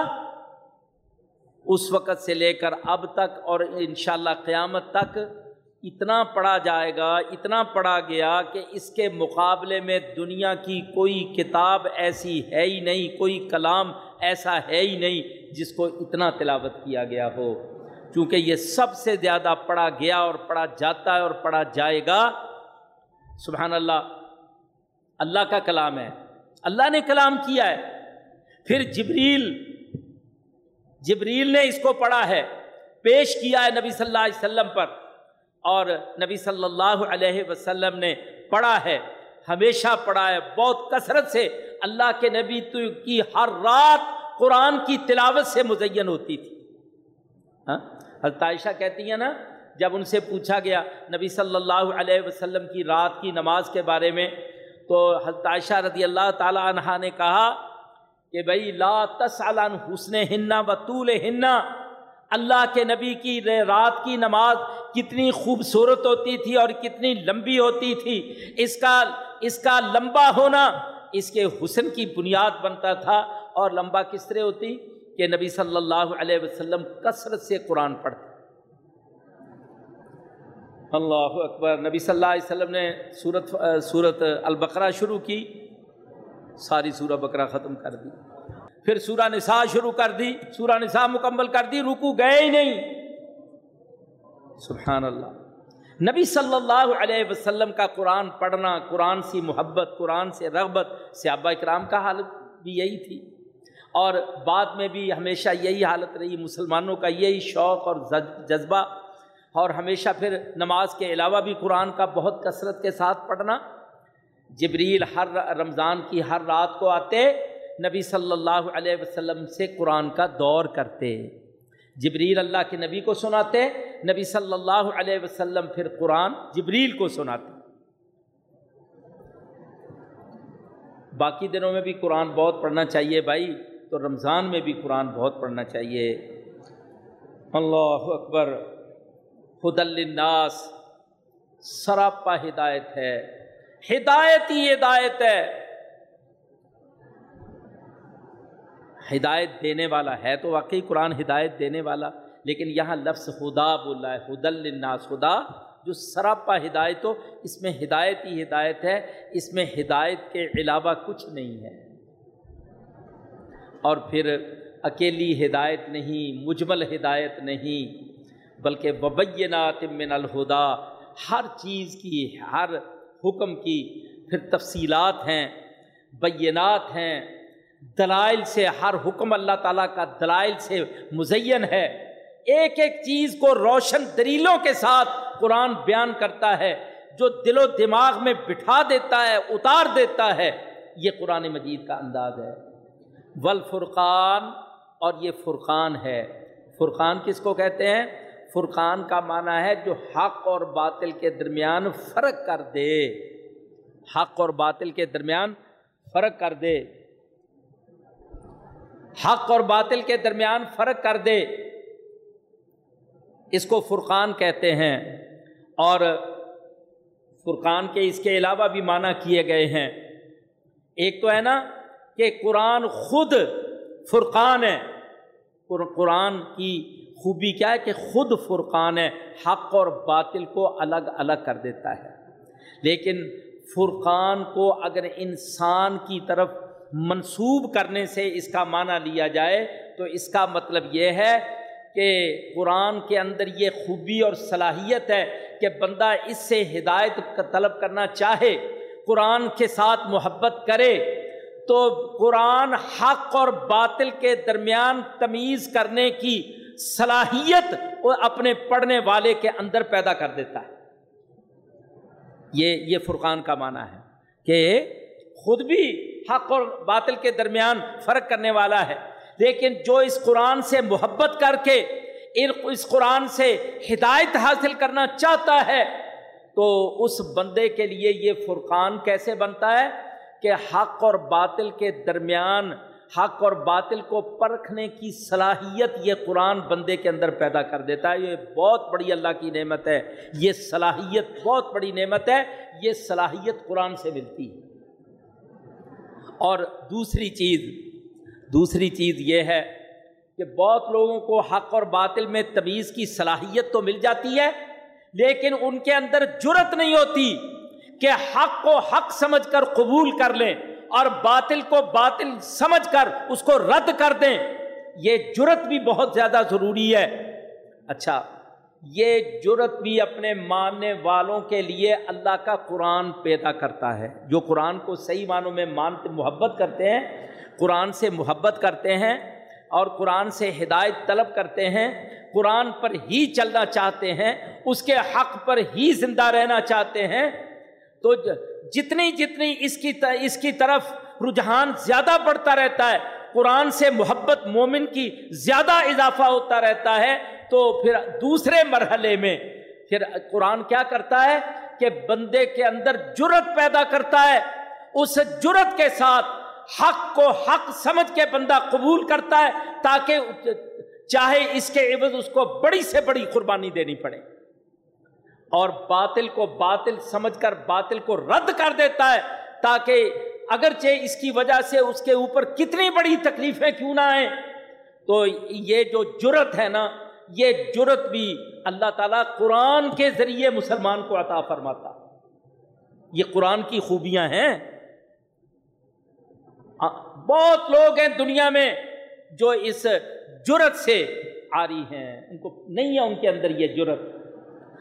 اس وقت سے لے کر اب تک اور انشاءاللہ قیامت تک اتنا پڑھا جائے گا، اتنا پڑھا گیا کہ اس کے مقابلے میں دنیا کی کوئی کتاب ایسی ہے ہی نہیں، کوئی کلام ایسا ہے ہی نہیں جس کو اتنا تلاوت کیا گیا ہو۔ کیونکہ یہ سب سے زیادہ پڑھا گیا اور پڑھا جاتا ہے اور پڑھا جائے گا۔ سبحان اللہ اللہ کا کلام ہے۔ اللہ نے کلام کیا ہے۔ پھر جبریل جبریل نے اس کو پڑھا ہے۔ پیش کیا ہے نبی صلی اللہ علیہ وسلم پر۔ اور نبی صلی اللہ علیہ وسلم نے پڑھا ہے، ہمیشہ پڑھا ہے۔ بہت کثرت سے اللہ کے نبی تو کی ہر رات قرآن کی تلاوت سے مزین ہوتی تھی۔ ہاں؟ حضرت عائشہ کہتی ہیں نا، جب ان سے پوچھا گیا نبی صلی اللہ علیہ وسلم کی رات کی نماز کے بارے میں، تو حضرت عائشہ رضی اللہ تعالیٰ عنہ نے کہا کہ بھائی، لا تسعلن حسن ہننا و طول ہننا اللہ کے نبی کی رات کی نماز کتنی خوبصورت ہوتی تھی اور کتنی لمبی ہوتی تھی۔ اس کا اس کا لمبا ہونا اس کے حسن کی بنیاد بنتا تھا۔ اور لمبا کس طرح ہوتی؟ کہ نبی صلی اللہ علیہ وسلم کثرت سے قرآن پڑھتے۔ اللہ اکبر۔ نبی صلی اللہ علیہ وسلم نے صورت صورت البقرہ شروع کی۔ ساری سورہ بکرا ختم کر دی۔ پھر سورہ نساء شروع کر دی۔ سورہ نساء مکمل کر دی۔ رکو گئے ہی نہیں۔ سبحان اللہ نبی صلی اللہ علیہ وسلم کا قرآن پڑھنا، قرآن سی محبت، قرآن سے رغبت، صحابہ اکرام کا حالت بھی یہی تھی۔ اور بعد میں بھی ہمیشہ یہی حالت رہی، مسلمانوں کا یہی شوق اور جذبہ۔ اور ہمیشہ پھر نماز کے علاوہ بھی قرآن کا بہت کثرت کے ساتھ پڑھنا۔ جبریل ہر رمضان کی ہر رات کو آتے، نبی صلی اللہ علیہ وسلم سے قرآن کا دور کرتے۔ جبریل اللہ کے نبی کو سناتے، نبی صلی اللہ علیہ وسلم پھر قرآن جبریل کو سناتے۔ باقی دنوں میں بھی قرآن بہت پڑھنا چاہیے بھائی، تو رمضان میں بھی قرآن بہت پڑھنا چاہیے۔ اللہ اکبر خد الناس سراپا ہدایت ہے۔ ہدایت ہی ہدایت ہے۔ ہدایت دینے والا ہے تو واقعی قرآن ہدایت دینے والا، لیکن یہاں لفظ خدا بولا ہے خد الناس خدا جو سراپا ہدایت ہو، اس میں ہدایت ہی ہدایت ہے، اس میں ہدایت کے علاوہ کچھ نہیں ہے۔ اور پھر اکیلی ہدایت نہیں، مجمل ہدایت نہیں، بلکہ وبینات من الہدا، ہر چیز کی، ہر حکم کی پھر تفصیلات ہیں، بینات ہیں۔ دلائل سے، ہر حکم اللہ تعالیٰ کا دلائل سے مزین ہے۔ ایک ایک چیز کو روشن دلیلوں کے ساتھ قرآن بیان کرتا ہے، جو دل و دماغ میں بٹھا دیتا ہے، اتار دیتا ہے۔ یہ قرآن مجید کا انداز ہے۔ ولفرقان اور یہ فرقان ہے۔ فرقان کس کو کہتے ہیں؟ فرقان کا معنی ہے جو حق اور باطل کے درمیان فرق کر دے۔ حق اور باطل کے درمیان فرق کر دے۔ حق اور باطل کے درمیان فرق کر دے۔ اس کو فرقان کہتے ہیں اور فرقان کے اس کے علاوہ بھی معنی کیے گئے ہیں۔ ایک تو ہے نا کہ قرآن خود فرقان ہے۔ قرآن کی خوبی کیا ہے کہ خود فرقان ہے۔ حق اور باطل کو الگ الگ کر دیتا ہے۔ لیکن فرقان کو اگر انسان کی طرف منسوب کرنے سے اس کا معنی لیا جائے تو اس کا مطلب یہ ہے کہ قرآن کے اندر یہ خوبی اور صلاحیت ہے کہ بندہ اس سے ہدایت کا طلب کرنا چاہے، قرآن کے ساتھ محبت کرے، تو قرآن حق اور باطل کے درمیان تمیز کرنے کی صلاحیت وہ اپنے پڑھنے والے کے اندر پیدا کر دیتا ہے۔ یہ یہ فرقان کا معنی ہے کہ خود بھی حق اور باطل کے درمیان فرق کرنے والا ہے۔ لیکن جو اس قرآن سے محبت کر کے اس قرآن سے ہدایت حاصل کرنا چاہتا ہے، تو اس بندے کے لیے یہ فرقان کیسے بنتا ہے کہ حق اور باطل کے درمیان، حق اور باطل کو پرکھنے کی صلاحیت یہ قرآن بندے کے اندر پیدا کر دیتا ہے۔ یہ بہت بڑی اللہ کی نعمت ہے۔ یہ صلاحیت بہت بڑی نعمت ہے۔ یہ صلاحیت قرآن سے ملتی ہے۔ اور دوسری چیز دوسری چیز یہ ہے کہ بہت لوگوں کو حق اور باطل میں تمیز کی صلاحیت تو مل جاتی ہے، لیکن ان کے اندر جرت نہیں ہوتی کہ حق کو حق سمجھ کر قبول کر لیں اور باطل کو باطل سمجھ کر اس کو رد کر دیں۔ یہ جرت بھی بہت زیادہ ضروری ہے۔ اچھا یہ جرت بھی اپنے ماننے والوں کے لیے اللہ کا قرآن پیدا کرتا ہے۔ جو قرآن کو صحیح معنوں میں مانتے، محبت کرتے ہیں، قرآن سے محبت کرتے ہیں اور قرآن سے ہدایت طلب کرتے ہیں، قرآن پر ہی چلنا چاہتے ہیں، اس کے حق پر ہی زندہ رہنا چاہتے ہیں، تو جتنی جتنی اس کی اس کی طرف رجحان زیادہ بڑھتا رہتا ہے، قرآن سے محبت مومن کی زیادہ اضافہ ہوتا رہتا ہے تو پھر دوسرے مرحلے میں پھر قرآن کیا کرتا ہے کہ بندے کے اندر جرت پیدا کرتا ہے، اس جرت کے ساتھ حق کو حق سمجھ کے بندہ قبول کرتا ہے تاکہ چاہے اس کے عوض اس کو بڑی سے بڑی قربانی دینی پڑے۔ اور باطل کو باطل سمجھ کر باطل کو رد کر دیتا ہے تاکہ اگرچہ اس کی وجہ سے اس کے اوپر کتنی بڑی تکلیفیں کیوں نہ آئیں، تو یہ جو جرت ہے نا یہ جرت بھی اللہ تعالیٰ قرآن کے ذریعے مسلمان کو عطا فرماتا۔ یہ قرآن کی خوبیاں ہیں۔ بہت لوگ ہیں دنیا میں جو اس جرت سے آ رہی ہیں۔ ان کو نہیں ہے ان کے اندر یہ جرت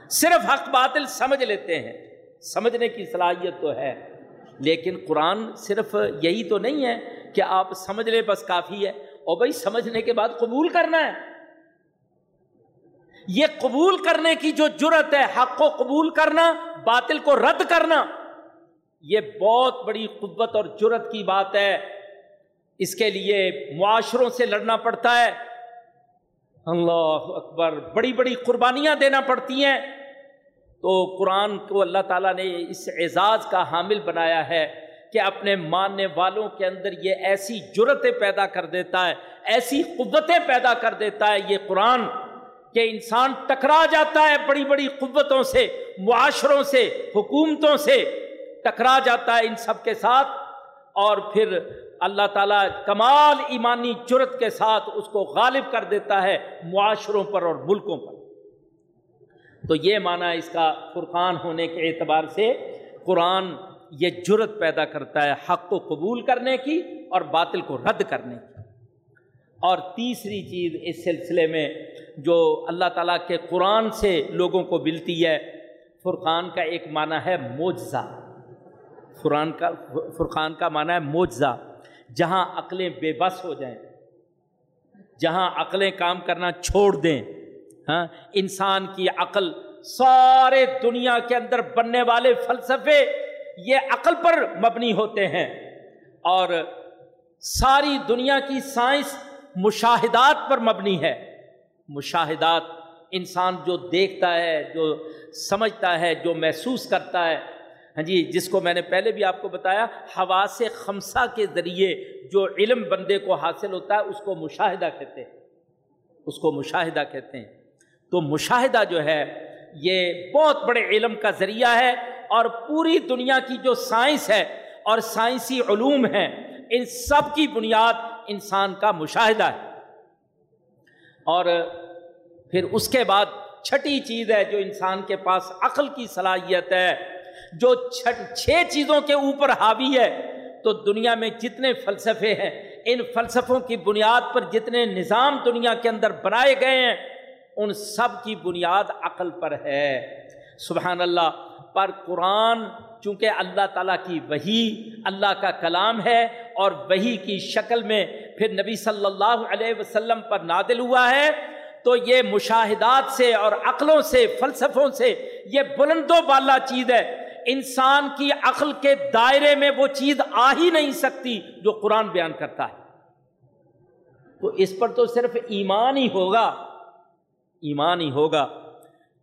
صرف حق باطل سمجھ لیتے ہیں۔ سمجھنے کی صلاحیت تو ہے۔ لیکن قرآن صرف یہی تو نہیں ہے کہ آپ سمجھ لیں بس کافی ہے۔ اور بھائی، سمجھنے کے بعد قبول کرنا ہے۔ یہ قبول کرنے کی جو جرت ہے، حق کو قبول کرنا، باطل کو رد کرنا، یہ بہت بڑی قوت اور جرت کی بات ہے۔ اس کے لیے معاشروں سے لڑنا پڑتا ہے۔ اللہ اکبر، بڑی بڑی قربانیاں دینا پڑتی ہیں۔ تو قرآن کو اللہ تعالیٰ نے اس اعزاز کا حامل بنایا ہے کہ اپنے ماننے والوں کے اندر یہ ایسی جرتیں پیدا کر دیتا ہے، ایسی قوتیں پیدا کر دیتا ہے یہ قرآن۔ کہ انسان ٹکرا جاتا ہے بڑی بڑی قوتوں سے، معاشروں سے، حکومتوں سے، ٹکرا جاتا ہے ان سب کے ساتھ اور پھر اللہ تعالیٰ کمال ایمانی جرت کے ساتھ اس کو غالب کر دیتا ہے معاشروں پر اور ملکوں پر۔ تو یہ معنی اس کا فرقان ہونے کے اعتبار سے قرآن یہ جرت پیدا کرتا ہے حق کو قبول کرنے کی اور باطل کو رد کرنے کی۔ اور تیسری چیز اس سلسلے میں جو اللہ تعالیٰ کے قرآن سے لوگوں کو ملتی ہے، فرقان کا ایک معنی ہے موجزہ فرقان کا فرقان کا معنی ہے موجزہ جہاں عقلیں بے بس ہو جائیں، جہاں عقلیں کام کرنا چھوڑ دیں۔ ہاں انسان کی عقل سارے دنیا کے اندر بننے والے فلسفے یہ عقل پر مبنی ہوتے ہیں۔ اور ساری دنیا کی سائنس مشاہدات پر مبنی ہے۔ مشاہدات انسان جو دیکھتا ہے، جو سمجھتا ہے، جو محسوس کرتا ہے۔ ہاں جی جس کو میں نے پہلے بھی آپ کو بتایا ہوا سے خمسہ کے ذریعے جو علم بندے کو حاصل ہوتا ہے، اس کو مشاہدہ کہتے ہیں۔ اس کو مشاہدہ کہتے ہیں۔ تو مشاہدہ جو ہے، یہ بہت بڑے علم کا ذریعہ ہے اور پوری دنیا کی جو سائنس ہے اور سائنسی علوم ہیں، ان سب کی بنیاد انسان کا مشاہدہ ہے۔ اور پھر اس کے بعد چھٹی چیز ہے جو انسان کے پاس عقل کی صلاحیت ہے، جو چھ چیزوں کے اوپر حاوی ہے، تو دنیا میں جتنے فلسفے ہیں، ان فلسفوں کی بنیاد پر جتنے نظام دنیا کے اندر بنائے گئے ہیں، ان سب کی بنیاد عقل پر ہے۔ سبحان اللہ، پر قرآن چونکہ اللہ تعالیٰ کی وہی اللہ کا کلام ہے اور وہی کی شکل میں پھر نبی صلی اللہ علیہ وسلم پر نادل ہوا ہے۔ تو یہ مشاہدات سے اور عقلوں سے، فلسفوں سے یہ بلند و بالا چیز ہے۔ انسان کی عقل کے دائرے میں وہ چیز آ ہی نہیں سکتی جو قرآن بیان کرتا ہے۔ تو اس پر تو صرف ایمان ہی ہوگا۔ ایمان ہی ہوگا۔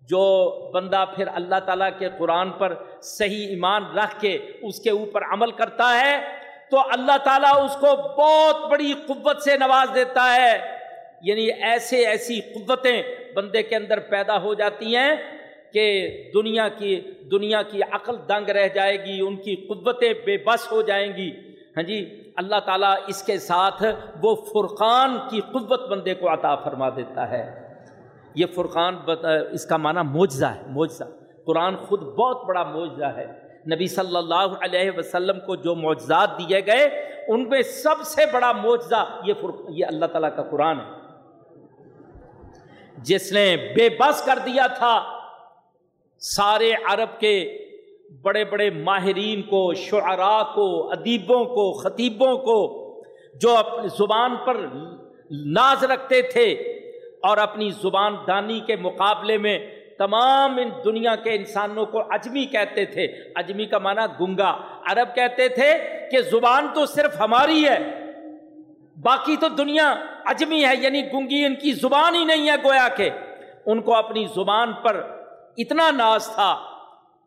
جو بندہ پھر اللہ تعالیٰ کے قرآن پر صحیح ایمان رکھ کے اس کے اوپر عمل کرتا ہے تو اللہ تعالیٰ اس کو بہت بڑی قوت سے نواز دیتا ہے۔ یعنی ایسے ایسی قوتیں بندے کے اندر پیدا ہو جاتی ہیں کہ دنیا کی دنیا کی عقل دنگ رہ جائے گی، ان کی قوتیں بے بس ہو جائیں گی۔ ہاں جی اللہ تعالیٰ اس کے ساتھ وہ فرقان کی قوت بندے کو عطا فرما دیتا ہے۔ یہ فرقان اس کا معنی معجزہ ہے، معجزہ۔ قرآن خود بہت بڑا معجزہ ہے۔ نبی صلی اللہ علیہ وسلم کو جو معجزات دیے گئے، ان میں سب سے بڑا معجزہ یہ فرق یہ اللہ تعالیٰ کا قرآن ہے۔ جس نے بے بس کر دیا تھا، سارے عرب کے بڑے بڑے ماہرین کو، شعراء کو، ادیبوں کو، خطیبوں کو، جو اپنی زبان پر ناز رکھتے تھے اور اپنی زبان دانی کے مقابلے میں تمام ان دنیا کے انسانوں کو اجمی کہتے تھے۔ اجمی کا معنی گنگا۔ عرب کہتے تھے کہ زبان تو صرف ہماری ہے، باقی تو دنیا اجمی ہے یعنی گنگی ان کی زبان ہی نہیں ہے گویا کہ۔ ان کو اپنی زبان پر اتنا ناز تھا،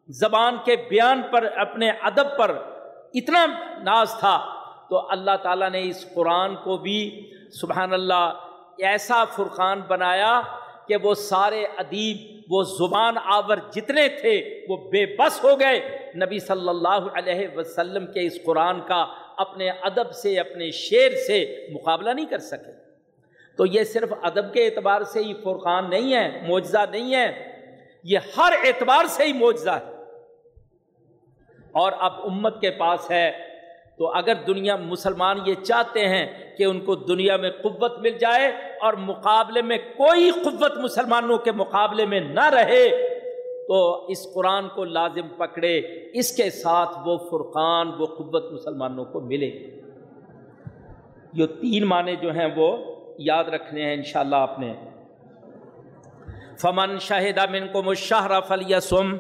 زبان کے بیان پر، اپنے ادب پر اتنا ناز تھا۔ تو اللہ تعالیٰ نے اس قرآن کو بھی سبحان اللہ ایسا فرقان بنایا کہ وہ سارے ادیب، وہ زبان آور جتنے تھے، وہ بے بس ہو گئے۔ نبی صلی اللہ علیہ وسلم کے اس قرآن کا اپنے ادب سے، اپنے شعر سے مقابلہ نہیں کر سکے۔ تو یہ صرف ادب کے اعتبار سے ہی فرقان نہیں ہے، معجزہ نہیں ہے۔ یہ ہر اعتبار سے ہی معجزہ ہے۔ اور اب امت کے پاس ہے تو اگر دنیا مسلمان یہ چاہتے ہیں کہ ان کو دنیا میں قوت مل جائے اور مقابلے میں کوئی قوت مسلمانوں کے مقابلے میں نہ رہے، تو اس قرآن کو لازم پکڑے، اس کے ساتھ وہ فرقان، وہ قوت مسلمانوں کو ملے۔ یہ تین معنی جو ہیں وہ یاد رکھنے ہیں انشاءاللہ آپ نے۔ فمن شاہدہ من کو مشاہرہ فلیسم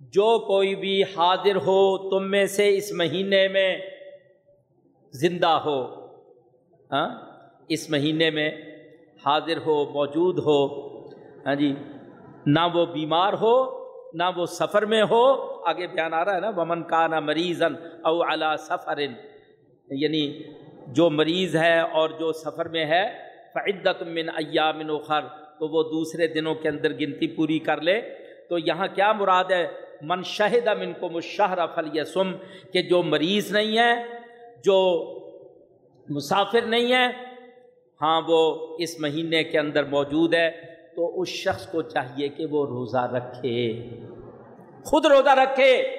جو کوئی بھی حاضر ہو تم میں سے اس مہینے میں زندہ ہو ہاں اس مہینے میں حاضر ہو، موجود ہو ہاں جی نہ وہ بیمار ہو، نہ وہ سفر میں ہو، آگے بیان آ رہا ہے نا، ومن کا نہ مریضن او اعلیٰ سفر یعنی جو مریض ہے اور جو سفر میں ہے فعدت من ایام اخر تو وہ دوسرے دنوں کے اندر گنتی پوری کر لے۔ تو یہاں کیا مراد ہے؟ من شہد من کو مشہر فل یسم کہ جو مریض نہیں ہے، جو مسافر نہیں ہے ہاں وہ اس مہینے کے اندر موجود ہے، تو اس شخص کو چاہیے کہ وہ روزہ رکھے۔ خود روزہ رکھے۔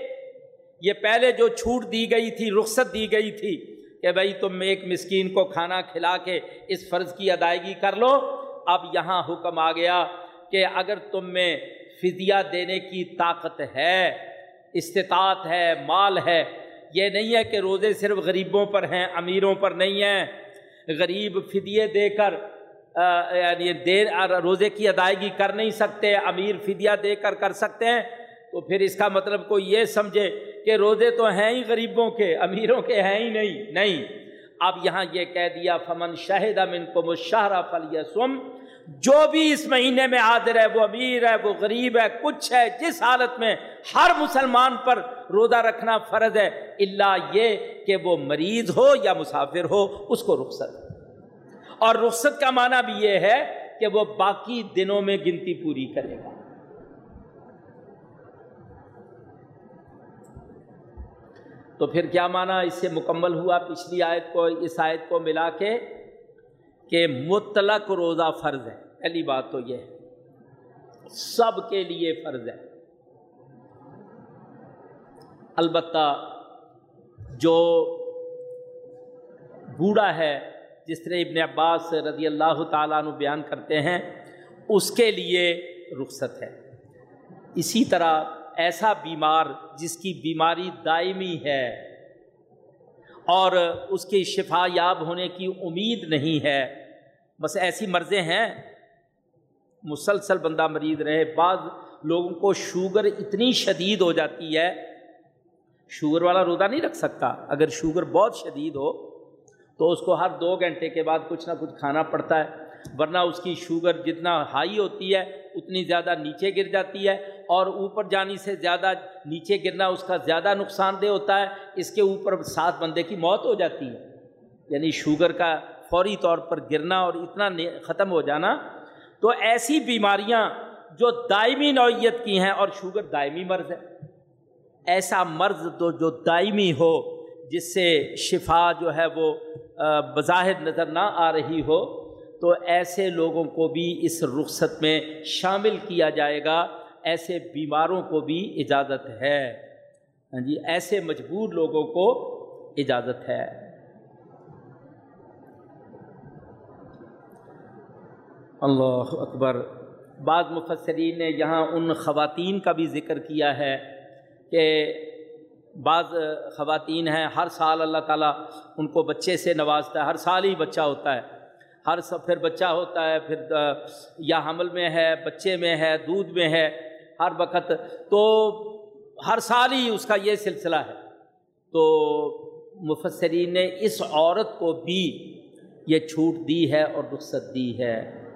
یہ پہلے جو چھوٹ دی گئی تھی، رخصت دی گئی تھی، کہ بھائی تم ایک مسکین کو کھانا کھلا کے اس فرض کی ادائیگی کر لو، اب یہاں حکم آ گیا کہ اگر تم میں فدیہ دینے کی طاقت ہے، استطاعت ہے، مال ہے۔ یہ نہیں ہے کہ روزے صرف غریبوں پر ہیں، امیروں پر نہیں ہیں۔ غریب فدیے دے کر یعنی دیر روزے کی ادائیگی کر نہیں سکتے، امیر فدیہ دے کر کر سکتے ہیں۔ تو پھر اس کا مطلب کوئی یہ سمجھے کہ روزے تو ہیں ہی غریبوں کے، امیروں کے ہیں ہی نہیں۔ نہیں۔ اب یہاں یہ کہہ دیا، فمن شاہد امن کو مشاہرہ فلی سم جو بھی اس مہینے میں حاضر ہے، وہ امیر ہے، وہ غریب ہے، کچھ ہے، جس حالت میں ہر مسلمان پر روزہ رکھنا فرض ہے اللہ یہ کہ وہ مریض ہو یا مسافر ہو، اس کو رخصت۔ اور رخصت کا معنی بھی یہ ہے کہ وہ باقی دنوں میں گنتی پوری کرے گا۔ تو پھر کیا معنی اس سے مکمل ہوا پچھلی آیت کو، اس آیت کو ملا کے؟ کہ مطلق روزہ فرض ہے۔ پہلی بات تو یہ ہے، سب کے لیے فرض ہے۔ البتہ جو بوڑھا ہے، جس طرح ابن عباس رضی اللہ تعالیٰ عنہ بیان کرتے ہیں، اس کے لیے رخصت ہے۔ اسی طرح ایسا بیمار جس کی بیماری دائمی ہے اور اس کی شفا یاب ہونے کی امید نہیں ہے۔ بس ایسی مرضیں ہیں۔ مسلسل بندہ مریض رہے۔ بعض لوگوں کو شوگر اتنی شدید ہو جاتی ہے۔ شوگر والا روزہ نہیں رکھ سکتا۔ اگر شوگر بہت شدید ہو تو اس کو ہر دو گھنٹے کے بعد کچھ نہ کچھ کھانا پڑتا ہے۔ ورنہ اس کی شوگر جتنا ہائی ہوتی ہے اتنی زیادہ نیچے گر جاتی ہے اور اوپر جانی سے زیادہ نیچے گرنا اس کا زیادہ نقصان دہ ہوتا ہے، اس کے اوپر سات بندے کی موت ہو جاتی ہے۔ یعنی شوگر کا فوری طور پر گرنا اور اتنا ختم ہو جانا۔ تو ایسی بیماریاں جو دائمی نوعیت کی ہیں اور شوگر دائمی مرض ہے۔ ایسا مرض تو جو دائمی ہو، جس سے شفا جو ہے وہ بظاہر نظر نہ آ رہی ہو۔ تو ایسے لوگوں کو بھی اس رخصت میں شامل کیا جائے گا، ایسے بیماروں کو بھی اجازت ہے۔ ہاں جی ایسے مجبور لوگوں کو اجازت ہے۔ اللہ اکبر۔ بعض مفسرین نے یہاں ان خواتین کا بھی ذکر کیا ہے کہ بعض خواتین ہیں، ہر سال اللہ تعالیٰ ان کو بچے سے نوازتا ہے، ہر سال ہی بچہ ہوتا ہے۔ ہر سب پھر بچہ ہوتا ہے، پھر یا حمل میں ہے، بچے میں ہے، دودھ میں ہے، ہر وقت۔ تو ہر سال ہی اس کا یہ سلسلہ ہے۔ تو مفسرین نے اس عورت کو بھی یہ چھوٹ دی ہے اور رخصت دی ہے۔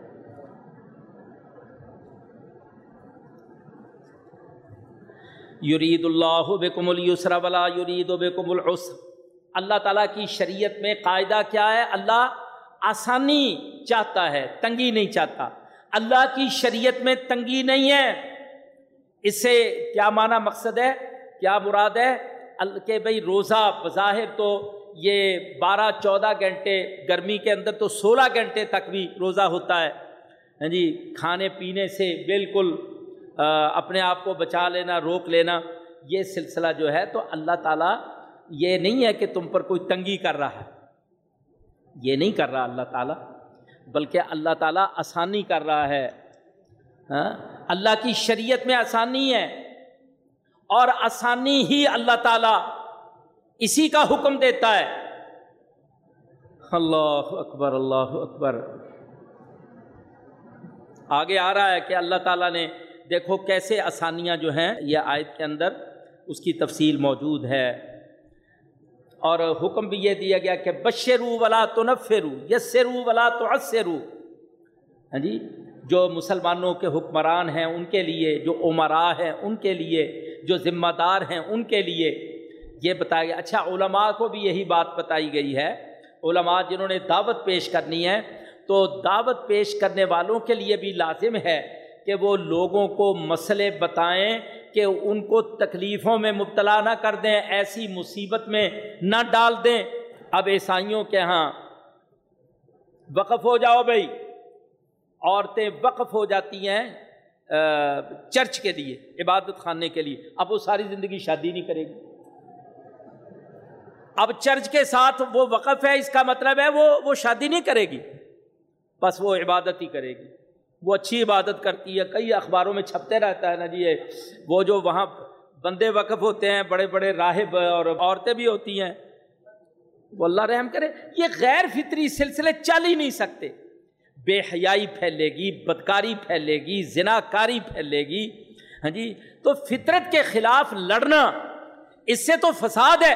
یرید اللہ بکم السر ولا یرید بکم العسر۔ اللہ تعالیٰ کی شریعت میں قاعدہ کیا ہے؟ اللہ آسانی چاہتا ہے، تنگی نہیں چاہتا۔ اللہ کی شریعت میں تنگی نہیں ہے۔ اس سے کیا معنی مقصد ہے؟ کیا مراد ہے؟ کہ بھائی روزہ بظاہر تو یہ بارہ، چودہ گھنٹے گرمی کے اندر تو سولہ گھنٹے تک بھی روزہ ہوتا ہے۔ ہاں جی کھانے پینے سے بالکل اپنے آپ کو بچا لینا، روک لینا، یہ سلسلہ جو ہے تو اللہ تعالیٰ، یہ نہیں ہے کہ تم پر کوئی تنگی کر رہا ہے۔ یہ نہیں کر رہا اللہ تعالیٰ، بلکہ اللہ تعالیٰ آسانی کر رہا ہے۔ ہاں؟ اللہ کی شریعت میں آسانی ہے۔ اور آسانی ہی اللہ تعالیٰ اسی کا حکم دیتا ہے۔ اللہ اکبر اللہ اکبر۔ آگے آ رہا ہے کہ اللہ تعالیٰ نے، دیکھو کیسے آسانیاں جو ہیں، یہ آیت کے اندر اس کی تفصیل موجود ہے۔ اور حکم بھی یہ دیا گیا کہ بشرو ولا تو نفرو یسرو ولا تو اسرو ہاں جی جو مسلمانوں کے حکمران ہیں ان کے لیے، جو عمرا ہیں ان کے لیے، جو ذمہ دار ہیں ان کے لیے۔ یہ بتایا گیا۔ اچھا علماء کو بھی یہی بات بتائی گئی ہے۔ علماء جنہوں نے دعوت پیش کرنی ہے، تو دعوت پیش کرنے والوں کے لیے بھی لازم ہے کہ وہ لوگوں کو مسئلے بتائیں کہ ان کو تکلیفوں میں مبتلا نہ کر دیں، ایسی مصیبت میں نہ ڈال دیں۔ اب عیسائیوں کے ہاں وقف ہو جاؤ بھائی۔ عورتیں وقف ہو جاتی ہیں چرچ کے لیے، عبادت خانے کے لیے۔ اب وہ ساری زندگی شادی نہیں کرے گی۔ اب چرچ کے ساتھ وہ وقف ہے، اس کا مطلب ہے وہ وہ شادی نہیں کرے گی۔ بس وہ عبادت ہی کرے گی۔ وہ اچھی عبادت کرتی ہے، کئی اخباروں میں چھپتے رہتا ہے نا جی یہ وہ جو وہاں بندے وقف ہوتے ہیں، بڑے بڑے راہب اور عورتیں بھی ہوتی ہیں۔ وہ اللہ رحم کرے، یہ غیر فطری سلسلے چل ہی نہیں سکتے۔ بے حیائی پھیلے گی بدکاری پھیلے گی زنا کاری پھیلے گی ہاں جی تو فطرت کے خلاف لڑنا، اس سے تو فساد ہے۔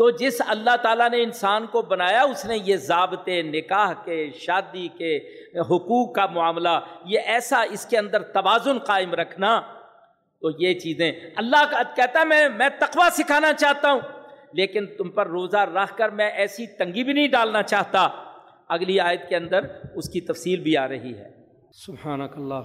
تو جس اللہ تعالیٰ نے انسان کو بنایا، اس نے یہ ضابطے، نکاح کے، شادی کے، حقوق کا معاملہ، یہ ایسا اس کے اندر توازن قائم رکھنا۔ تو یہ چیزیں، اللہ کا کہتا ہے، میں میں تقوا سکھانا چاہتا ہوں، لیکن تم پر روزہ رکھ کر میں ایسی تنگی بھی نہیں ڈالنا چاہتا۔ اگلی آیت کے اندر اس کی تفصیل بھی آ رہی ہے۔ سبحانک اللہ